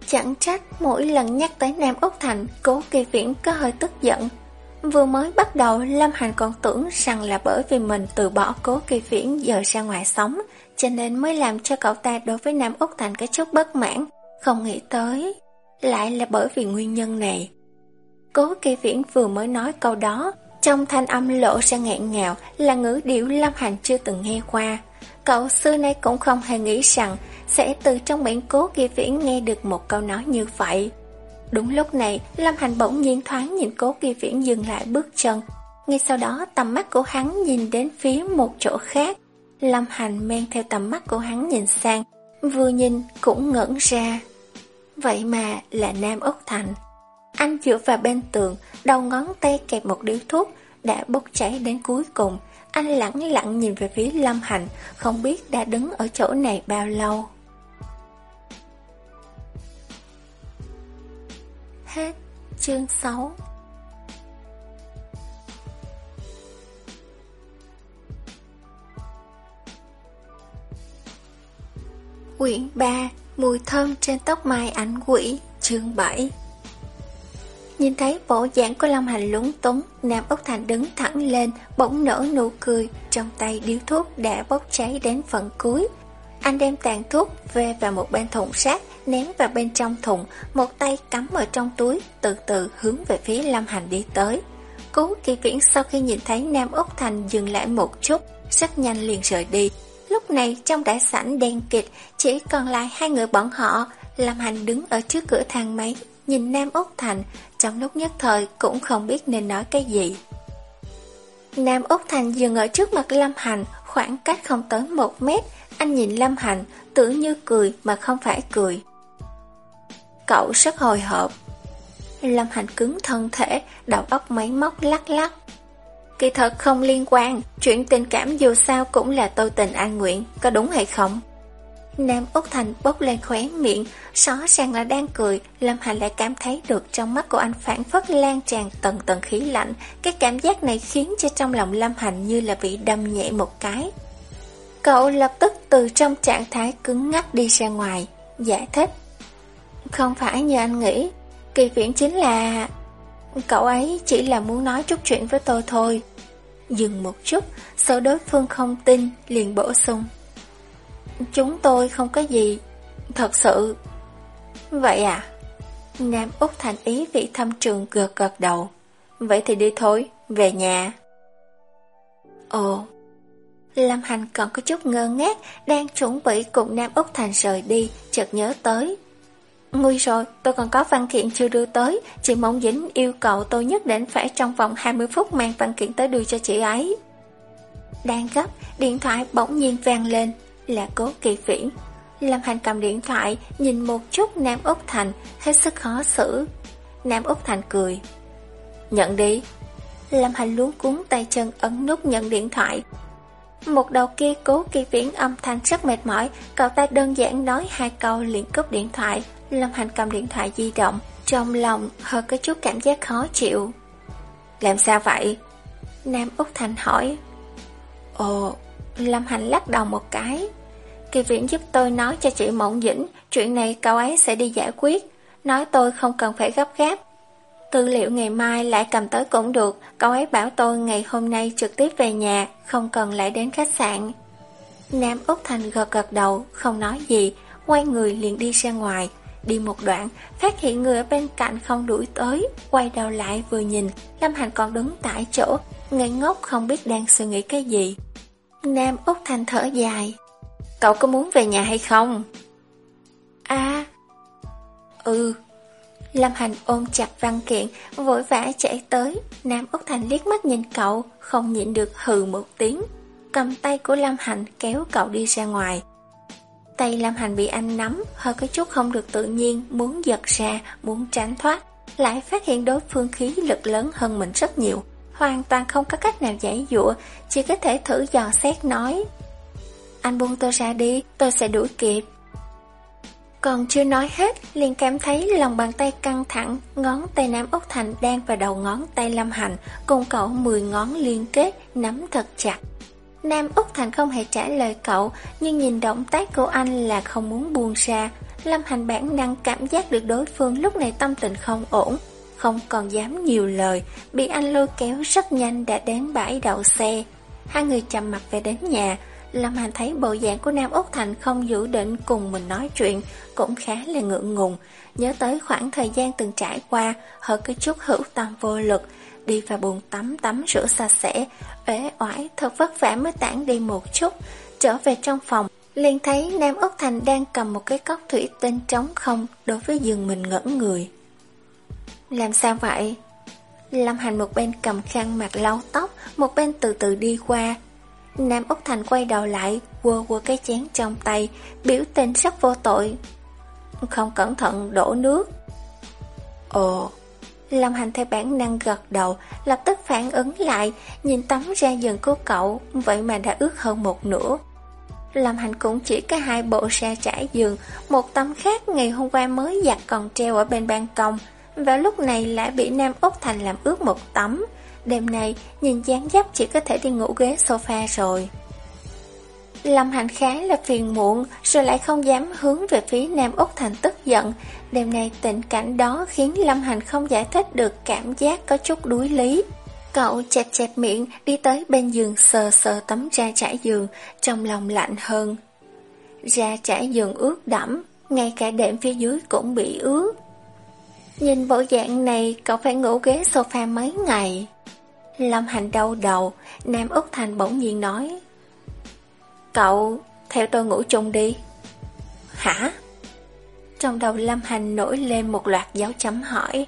Chẳng trách mỗi lần nhắc tới Nam Úc Thành, cố kỳ viễn có hơi tức giận. Vừa mới bắt đầu, Lâm Hành còn tưởng rằng là bởi vì mình từ bỏ cố kỳ viễn giờ ra ngoài sống, cho nên mới làm cho cậu ta đối với Nam Úc Thành cái chút bất mãn. Không nghĩ tới, lại là bởi vì nguyên nhân này. Cố kỳ viễn vừa mới nói câu đó, trong thanh âm lộ ra ngẹn ngào là ngữ điệu Lâm Hành chưa từng nghe qua. Cậu xưa nay cũng không hề nghĩ rằng sẽ từ trong miệng cố kỳ viễn nghe được một câu nói như vậy. Đúng lúc này, Lâm Hành bỗng nhiên thoáng nhìn cố kỳ viễn dừng lại bước chân. Ngay sau đó, tầm mắt của hắn nhìn đến phía một chỗ khác. Lâm Hành men theo tầm mắt của hắn nhìn sang, vừa nhìn cũng ngẩn ra. Vậy mà là Nam Úc Thành. Anh dựa vào bên tường, đầu ngón tay kẹp một điếu thuốc, đã bốc cháy đến cuối cùng. Anh lặng lặng nhìn về phía Lâm Hành, không biết đã đứng ở chỗ này bao lâu. Hết chương 6 Quyển 3 Mùi thơm trên tóc mai ảnh quỷ, Chương 7 Nhìn thấy bộ dạng của long Hành lúng túng, Nam Úc Thành đứng thẳng lên, Bỗng nở nụ cười, Trong tay điếu thuốc đã bốc cháy đến phần cuối. Anh đem tàn thuốc về vào một bên thùng sắt Ném vào bên trong thùng, Một tay cắm ở trong túi, Từ từ hướng về phía Lâm Hành đi tới. Cố kỳ viễn sau khi nhìn thấy Nam Úc Thành dừng lại một chút, Rất nhanh liền rời đi. Lúc này trong đại sảnh đèn kịch Chỉ còn lại hai người bọn họ. Lâm Hành đứng ở trước cửa thang máy, Nhìn Nam Úc Thành. Trong lúc nhất thời cũng không biết nên nói cái gì. Nam Úc Thành dừng ở trước mặt Lâm Hành, Khoảng cách không tới một mét. Anh nhìn Lâm Hành, Tưởng như cười mà không phải cười. Cậu rất hồi hộp. Lâm Hành cứng thân thể, Đầu óc máy móc lắc lắc. Kỳ thật không liên quan, Chuyện tình cảm dù sao cũng là tôi tình an nguyện, Có đúng hay không? Nam Úc Thành bốc lên khóe miệng xó sang là đang cười, Lâm Hành lại cảm thấy được trong mắt của anh phản phất lan tràn tầng tầng khí lạnh. Cái cảm giác này khiến cho trong lòng Lâm Hành như là bị đâm nhẹ một cái. Cậu lập tức từ trong trạng thái cứng ngắc đi ra ngoài, Giải thích. Không phải như anh nghĩ, Kỳ viễn chính là Cậu ấy chỉ là muốn nói chút chuyện với tôi thôi. Dừng một chút, Sợ đối phương không tin, Liền bổ sung. Chúng tôi không có gì, Thật sự. Vậy à? Nam Úc Thành ý vị thâm trường gật gật đầu. Vậy thì đi thôi, Về nhà. Ồ. Lâm Hành còn có chút ngơ ngác, Đang chuẩn bị cùng Nam Úc Thành rời đi, Chợt nhớ tới Nguy rồi, tôi còn có văn kiện chưa đưa tới. Chị Mộng Dĩnh yêu cầu tôi nhất định phải trong vòng 20 phút mang văn kiện tới đưa cho chị ấy. Đang gấp, điện thoại bỗng nhiên vang lên. Là cố kỳ viễn. Lâm Hành cầm điện thoại Nhìn một chút Nam Úc Thành. Hết sức khó xử. Nam Úc Thành cười. Nhận đi. Lâm Hành luống cuốn tay chân ấn nút nhận điện thoại. Một đầu kia cố kỳ viễn âm thanh rất mệt mỏi. Cậu ta đơn giản nói hai câu liền cúp điện thoại. Lâm Hành cầm điện thoại di động Trong lòng hơi có chút cảm giác khó chịu Làm sao vậy? Nam Úc Thành hỏi Ồ Lâm Hành lắc đầu một cái Kỳ viễn giúp tôi nói cho chị Mộng Dĩnh Chuyện này cậu ấy sẽ đi giải quyết Nói tôi không cần phải gấp gáp Tư liệu ngày mai lại cầm tới cũng được, cậu ấy bảo tôi ngày hôm nay trực tiếp về nhà, không cần lại đến khách sạn. Nam Úc Thành gật gật đầu, không nói gì, quay người liền đi ra ngoài. Đi một đoạn, phát hiện người ở bên cạnh không đuổi tới, quay đầu lại vừa nhìn, Lâm Hành còn đứng tại chỗ, ngây ngốc không biết đang suy nghĩ cái gì. Nam Úc Thành thở dài. Cậu có muốn về nhà hay không? À, ừ. Lâm Hành ôm chặt văn kiện, vội vã chạy tới. Nam Úc Thành liếc mắt nhìn cậu, không nhịn được hừ một tiếng. Cầm tay của Lâm Hành kéo cậu đi ra ngoài. Tay Lâm Hành bị anh nắm, hơi có chút không được tự nhiên, muốn giật ra, muốn tránh thoát. Lại phát hiện đối phương khí lực lớn hơn mình rất nhiều. Hoàn toàn không có cách nào giải dụa, chỉ có thể thử dò xét nói. Anh buông tôi ra đi, tôi sẽ đuổi kịp. Còn chưa nói hết, liền cảm thấy lòng bàn tay căng thẳng, ngón tay Nam Úc Thành đang vào đầu ngón tay Lâm Hành, cùng cậu 10 ngón liên kết, nắm thật chặt. Nam Úc Thành không hề trả lời cậu, nhưng nhìn động tác của anh là không muốn buông ra. Lâm Hành bản năng cảm giác được đối phương lúc này tâm tình không ổn, không còn dám nhiều lời, bị anh lôi kéo rất nhanh đã đến bãi đậu xe. Hai người chầm mặt về đến nhà, Lâm Hành thấy bộ dạng của Nam Úc Thành không dự định cùng mình nói chuyện, cũng khá là ngượng ngùng. Nhớ tới khoảng thời gian từng trải qua, hơi cái chút hữu tâm vô lực, đi vào bồn tắm tắm rửa sạch sẽ, uể oải thật vất vả mới tản đi một chút. Trở về trong phòng, liền thấy Nam Úc Thành đang cầm một cái cốc thủy tinh trống không đối với giường mình ngẩn người. Làm sao vậy? Lâm Hành một bên cầm khăn mặt lau tóc, một bên từ từ đi qua. Nam Úc Thành quay đầu lại, quơ quơ cái chén trong tay, biểu tình rất vô tội. Không cẩn thận đổ nước. Ồ, Lâm Hành theo bản năng gật đầu, lập tức phản ứng lại, nhìn tấm ra giường của cậu, vậy mà đã ướt hơn một nửa. Lâm Hành cũng chỉ có hai bộ ra trải giường, một tấm khác ngày hôm qua mới giặt còn treo ở bên ban công, và lúc này lại bị Nam Úc Thành làm ướt một tấm. Đêm nay, nhìn dáng dấp chỉ có thể đi ngủ ghế sofa rồi. Lâm Hành khá là phiền muộn, rồi lại không dám hướng về phía Nam Úc Thành tức giận. Đêm nay tình cảnh đó khiến Lâm Hành không giải thích được cảm giác có chút đuối lý. Cậu chẹp chẹp miệng đi tới bên giường sờ sờ tấm ra trải giường, trong lòng lạnh hơn. Ra trải giường ướt đẫm, ngay cả đệm phía dưới cũng bị ướt. Nhìn bộ dạng này cậu phải ngủ ghế sofa mấy ngày. Lâm Hành đau đầu, Nam Úc Thành bỗng nhiên nói. Cậu, theo tôi ngủ chung đi. Hả? Trong đầu Lâm Hành nổi lên một loạt dấu chấm hỏi.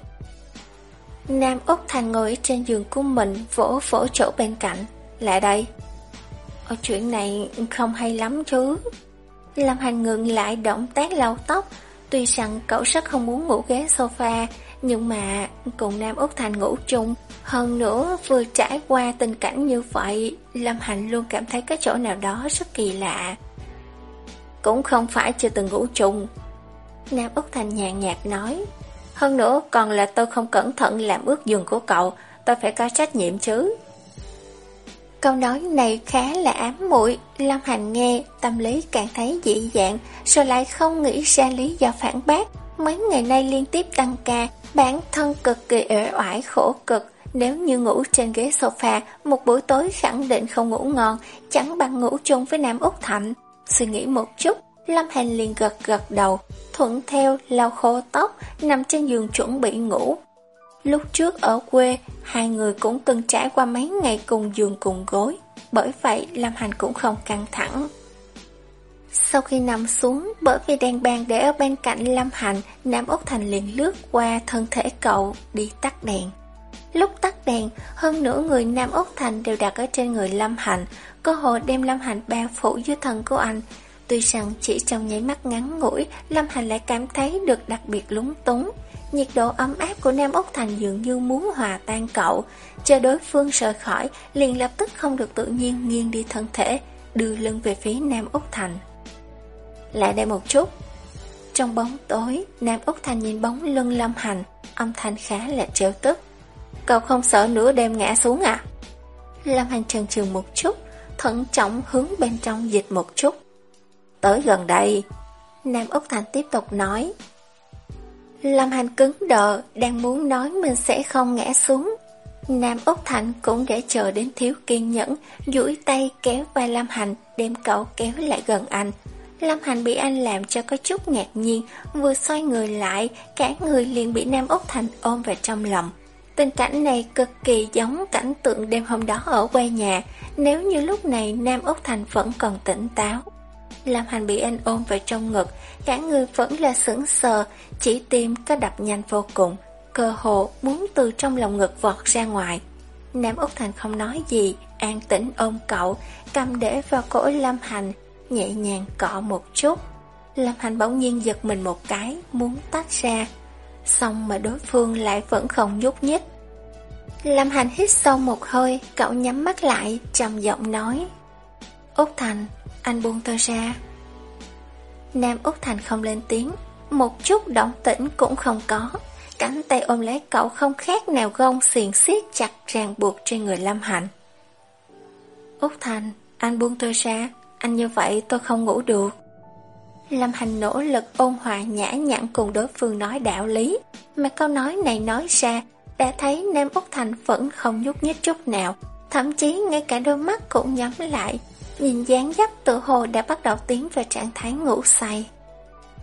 Nam Úc Thành ngồi trên giường của mình vỗ vỗ chỗ bên cạnh. Lại đây. Ở chuyện này không hay lắm chứ. Lâm Hành ngừng lại động tác lau tóc. Tuy rằng cậu rất không muốn ngủ ghế sofa, nhưng mà cùng Nam Úc Thành ngủ chung hơn nữa vừa trải qua tình cảnh như vậy Lâm Hành luôn cảm thấy cái chỗ nào đó rất kỳ lạ. Cũng không phải chưa từng ngủ chung. Nam Úc Thành nhàn nhạt nói Hơn nữa còn là tôi không cẩn thận làm ướt giường của cậu Tôi phải có trách nhiệm chứ. Câu nói này khá là ám muội Lâm Hành nghe Tâm lý càng thấy dị dạng Rồi lại không nghĩ ra lý do phản bác. Mấy ngày nay liên tiếp tăng ca Bản thân cực kỳ uể oải khổ cực, nếu như ngủ trên ghế sofa, một buổi tối khẳng định không ngủ ngon, chẳng bằng ngủ chung với Nam Úc Thạnh. Suy nghĩ một chút, Lâm Hành liền gật gật đầu, thuận theo lau khô tóc, nằm trên giường chuẩn bị ngủ. Lúc trước ở quê, hai người cũng từng trải qua mấy ngày cùng giường cùng gối, bởi vậy Lâm Hành cũng không căng thẳng. Sau khi nằm xuống, bởi vì đèn bàn để ở bên cạnh Lâm Hành, Nam Úc Thành liền lướt qua thân thể cậu, đi tắt đèn. Lúc tắt đèn, hơn nửa người Nam Úc Thành đều đặt ở trên người Lâm hạnh cơ hội đem Lâm hạnh bao phủ dưới thân của anh. Tuy rằng chỉ trong nháy mắt ngắn ngủi, Lâm hạnh lại cảm thấy được đặc biệt lúng túng. Nhiệt độ ấm áp của Nam Úc Thành dường như muốn hòa tan cậu, chờ đối phương rời khỏi, liền lập tức không được tự nhiên nghiêng đi thân thể, đưa lưng về phía Nam Úc Thành. Lại đây một chút Trong bóng tối Nam Úc Thành nhìn bóng lưng Lâm Hành Âm thanh khá là trêu tức Cậu không sợ nửa đêm ngã xuống à Lâm Hành trần trừ một chút Thận trọng hướng bên trong dịch một chút Tới gần đây Nam Úc Thành tiếp tục nói Lâm Hành cứng đờ, đang muốn nói mình sẽ không ngã xuống. Nam Úc Thành cũng để chờ đến thiếu kiên nhẫn, duỗi tay kéo vai Lâm Hành, đem cậu kéo lại gần anh. Lâm Hành bị anh làm cho có chút ngạc nhiên, vừa xoay người lại, cả người liền bị Nam Úc Thành ôm vào trong lòng. Tình cảnh này cực kỳ giống cảnh tượng đêm hôm đó ở quê nhà, nếu như lúc này Nam Úc Thành vẫn còn tỉnh táo. Lâm Hành bị anh ôm vào trong ngực, cả người vẫn là sững sờ, chỉ tim có đập nhanh vô cùng, cơ hồ muốn từ trong lòng ngực vọt ra ngoài. Nam Úc Thành không nói gì, an tĩnh ôm cậu, cầm để vào cổ Lâm Hành, nhẹ nhàng cọ một chút. Lâm Hành bỗng nhiên giật mình một cái, muốn tách ra. Xong mà đối phương lại vẫn không nhúc nhích. Lâm Hành hít sâu một hơi, cậu nhắm mắt lại, trầm giọng nói. Úc Thành, anh buông tôi ra. Nam Úc Thành không lên tiếng, một chút động tĩnh cũng không có. Cánh tay ôm lấy cậu không khác nào gông xiềng xiết chặt ràng buộc trên người Lâm Hạnh. Úc Thành, anh buông tôi ra, anh như vậy tôi không ngủ được. Lâm Hành nỗ lực ôn hòa nhã nhặn cùng đối phương nói đạo lý, mà câu nói này nói ra, đã thấy Nam Úc Thành vẫn không nhúc nhích chút nào, thậm chí ngay cả đôi mắt cũng nhắm lại, nhìn dáng dấp tự hồ đã bắt đầu tiến vào trạng thái ngủ say.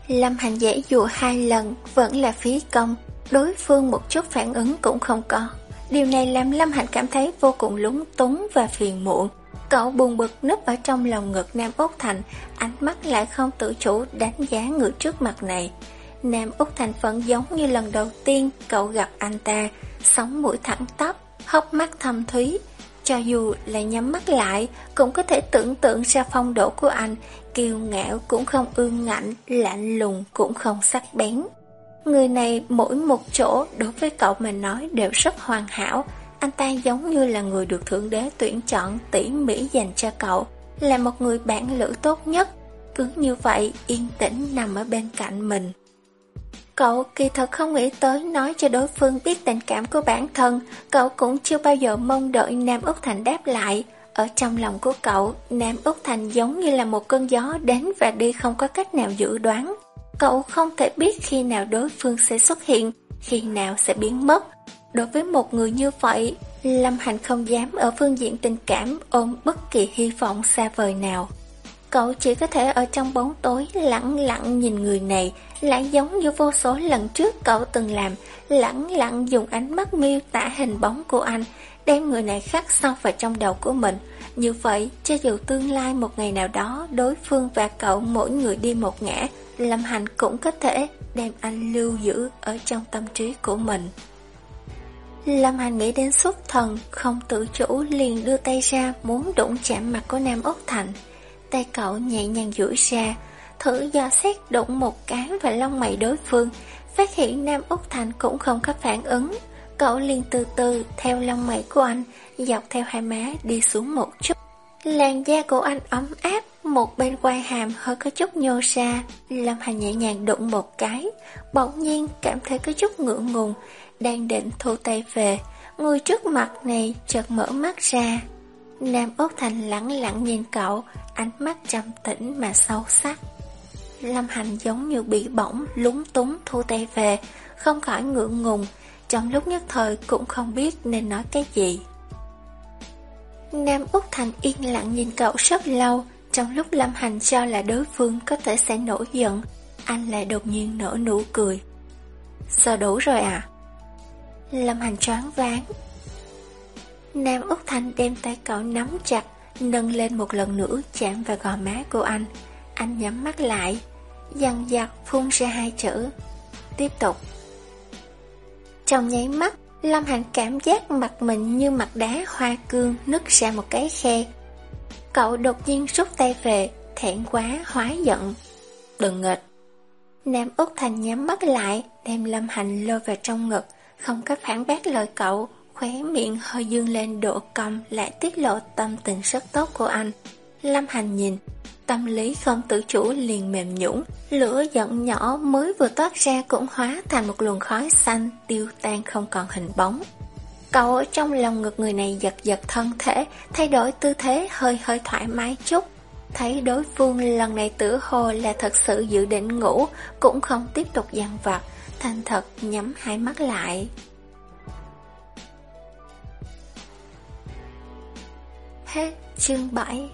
Lâm Hành dễ dụ hai lần vẫn là phí công, đối phương một chút phản ứng cũng không có. Điều này làm Lâm Hành cảm thấy vô cùng lúng túng và phiền muộn. Cậu buồn bực nấp ở trong lòng ngực Nam Úc Thành, ánh mắt lại không tự chủ đánh giá người trước mặt này. Nam Úc Thành vẫn giống như lần đầu tiên cậu gặp anh ta, sóng mũi thẳng tắp, hốc mắt thâm thúy. Cho dù là nhắm mắt lại, cũng có thể tưởng tượng ra phong độ của anh, kiêu ngạo cũng không ương ngạnh, lạnh lùng cũng không sắc bén. Người này mỗi một chỗ đối với cậu mà nói đều rất hoàn hảo, anh ta giống như là người được Thượng Đế tuyển chọn tỉ mỉ dành cho cậu, là một người bạn lữ tốt nhất, cứ như vậy yên tĩnh nằm ở bên cạnh mình. Cậu kỳ thật không nghĩ tới nói cho đối phương biết tình cảm của bản thân, cậu cũng chưa bao giờ mong đợi Nam Úc Thành đáp lại. Ở trong lòng của cậu, Nam Úc Thành giống như là một cơn gió đến và đi không có cách nào dự đoán. Cậu không thể biết khi nào đối phương sẽ xuất hiện, khi nào sẽ biến mất. Đối với một người như vậy, Lâm Hành không dám ở phương diện tình cảm ôm bất kỳ hy vọng xa vời nào. Cậu chỉ có thể ở trong bóng tối lặng lặng nhìn người này, lại giống như vô số lần trước cậu từng làm, lặng lặng dùng ánh mắt miêu tả hình bóng của anh, đem người này khắc sâu vào trong đầu của mình. Như vậy, cho dù tương lai một ngày nào đó đối phương và cậu mỗi người đi một ngã, Lâm Hành cũng có thể đem anh lưu giữ ở trong tâm trí của mình. Lâm Hành nghĩ đến xuất thần, không tự chủ liền đưa tay ra muốn đụng chạm mặt của Nam Úc Thành. Tay cậu nhẹ nhàng duỗi ra, thử do xét đụng một cái vào lông mày đối phương, phát hiện Nam Úc Thành cũng không có phản ứng. Cậu liền từ từ theo lông mày của anh, dọc theo hai má đi xuống một chút. Làn da của anh ấm áp, một bên quai hàm hơi có chút nhô ra. Lâm Hành nhẹ nhàng đụng một cái, bỗng nhiên cảm thấy có chút ngượng ngùng, đang định thu tay về. Người trước mặt này chợt mở mắt ra. Nam Úc Thành lặng lặng nhìn cậu, ánh mắt trầm tĩnh mà sâu sắc. Lâm Hành giống như bị bỏng, lúng túng thu tay về, không khỏi ngượng ngùng, trong lúc nhất thời cũng không biết nên nói cái gì. Nam Úc Thành yên lặng nhìn cậu rất lâu, trong lúc Lâm Hành cho là đối phương có thể sẽ nổi giận, anh lại đột nhiên nở nụ cười. Sao đủ rồi à? Lâm Hành choáng váng. Nam Úc thanh đem tay cậu nắm chặt, nâng lên một lần nữa chạm vào gò má của anh. Anh nhắm mắt lại, dằn dặt phun ra hai chữ. Tiếp tục. Trong nháy mắt, Lâm Hành cảm giác mặt mình như mặt đá hoa cương nứt ra một cái khe. Cậu đột nhiên rút tay về, thẹn quá, hóa giận. Đừng nghịch. Nam Úc Thành nhắm mắt lại, đem Lâm Hành lôi vào trong ngực, không có phản bác lời cậu, khóe miệng hơi dương lên độ cong lại tiết lộ tâm tình rất tốt của anh. Lâm Hành nhìn, tâm lý không tự chủ liền mềm nhũng, lửa giận nhỏ mới vừa toát ra cũng hóa thành một luồng khói xanh tiêu tan không còn hình bóng. Cậu ở trong lòng ngực người này giật giật thân thể, thay đổi tư thế hơi hơi thoải mái chút. Thấy đối phương lần này tử hồ là thật sự dự định ngủ, cũng không tiếp tục dằn vặt, thành thật nhắm hai mắt lại. Hết chương 7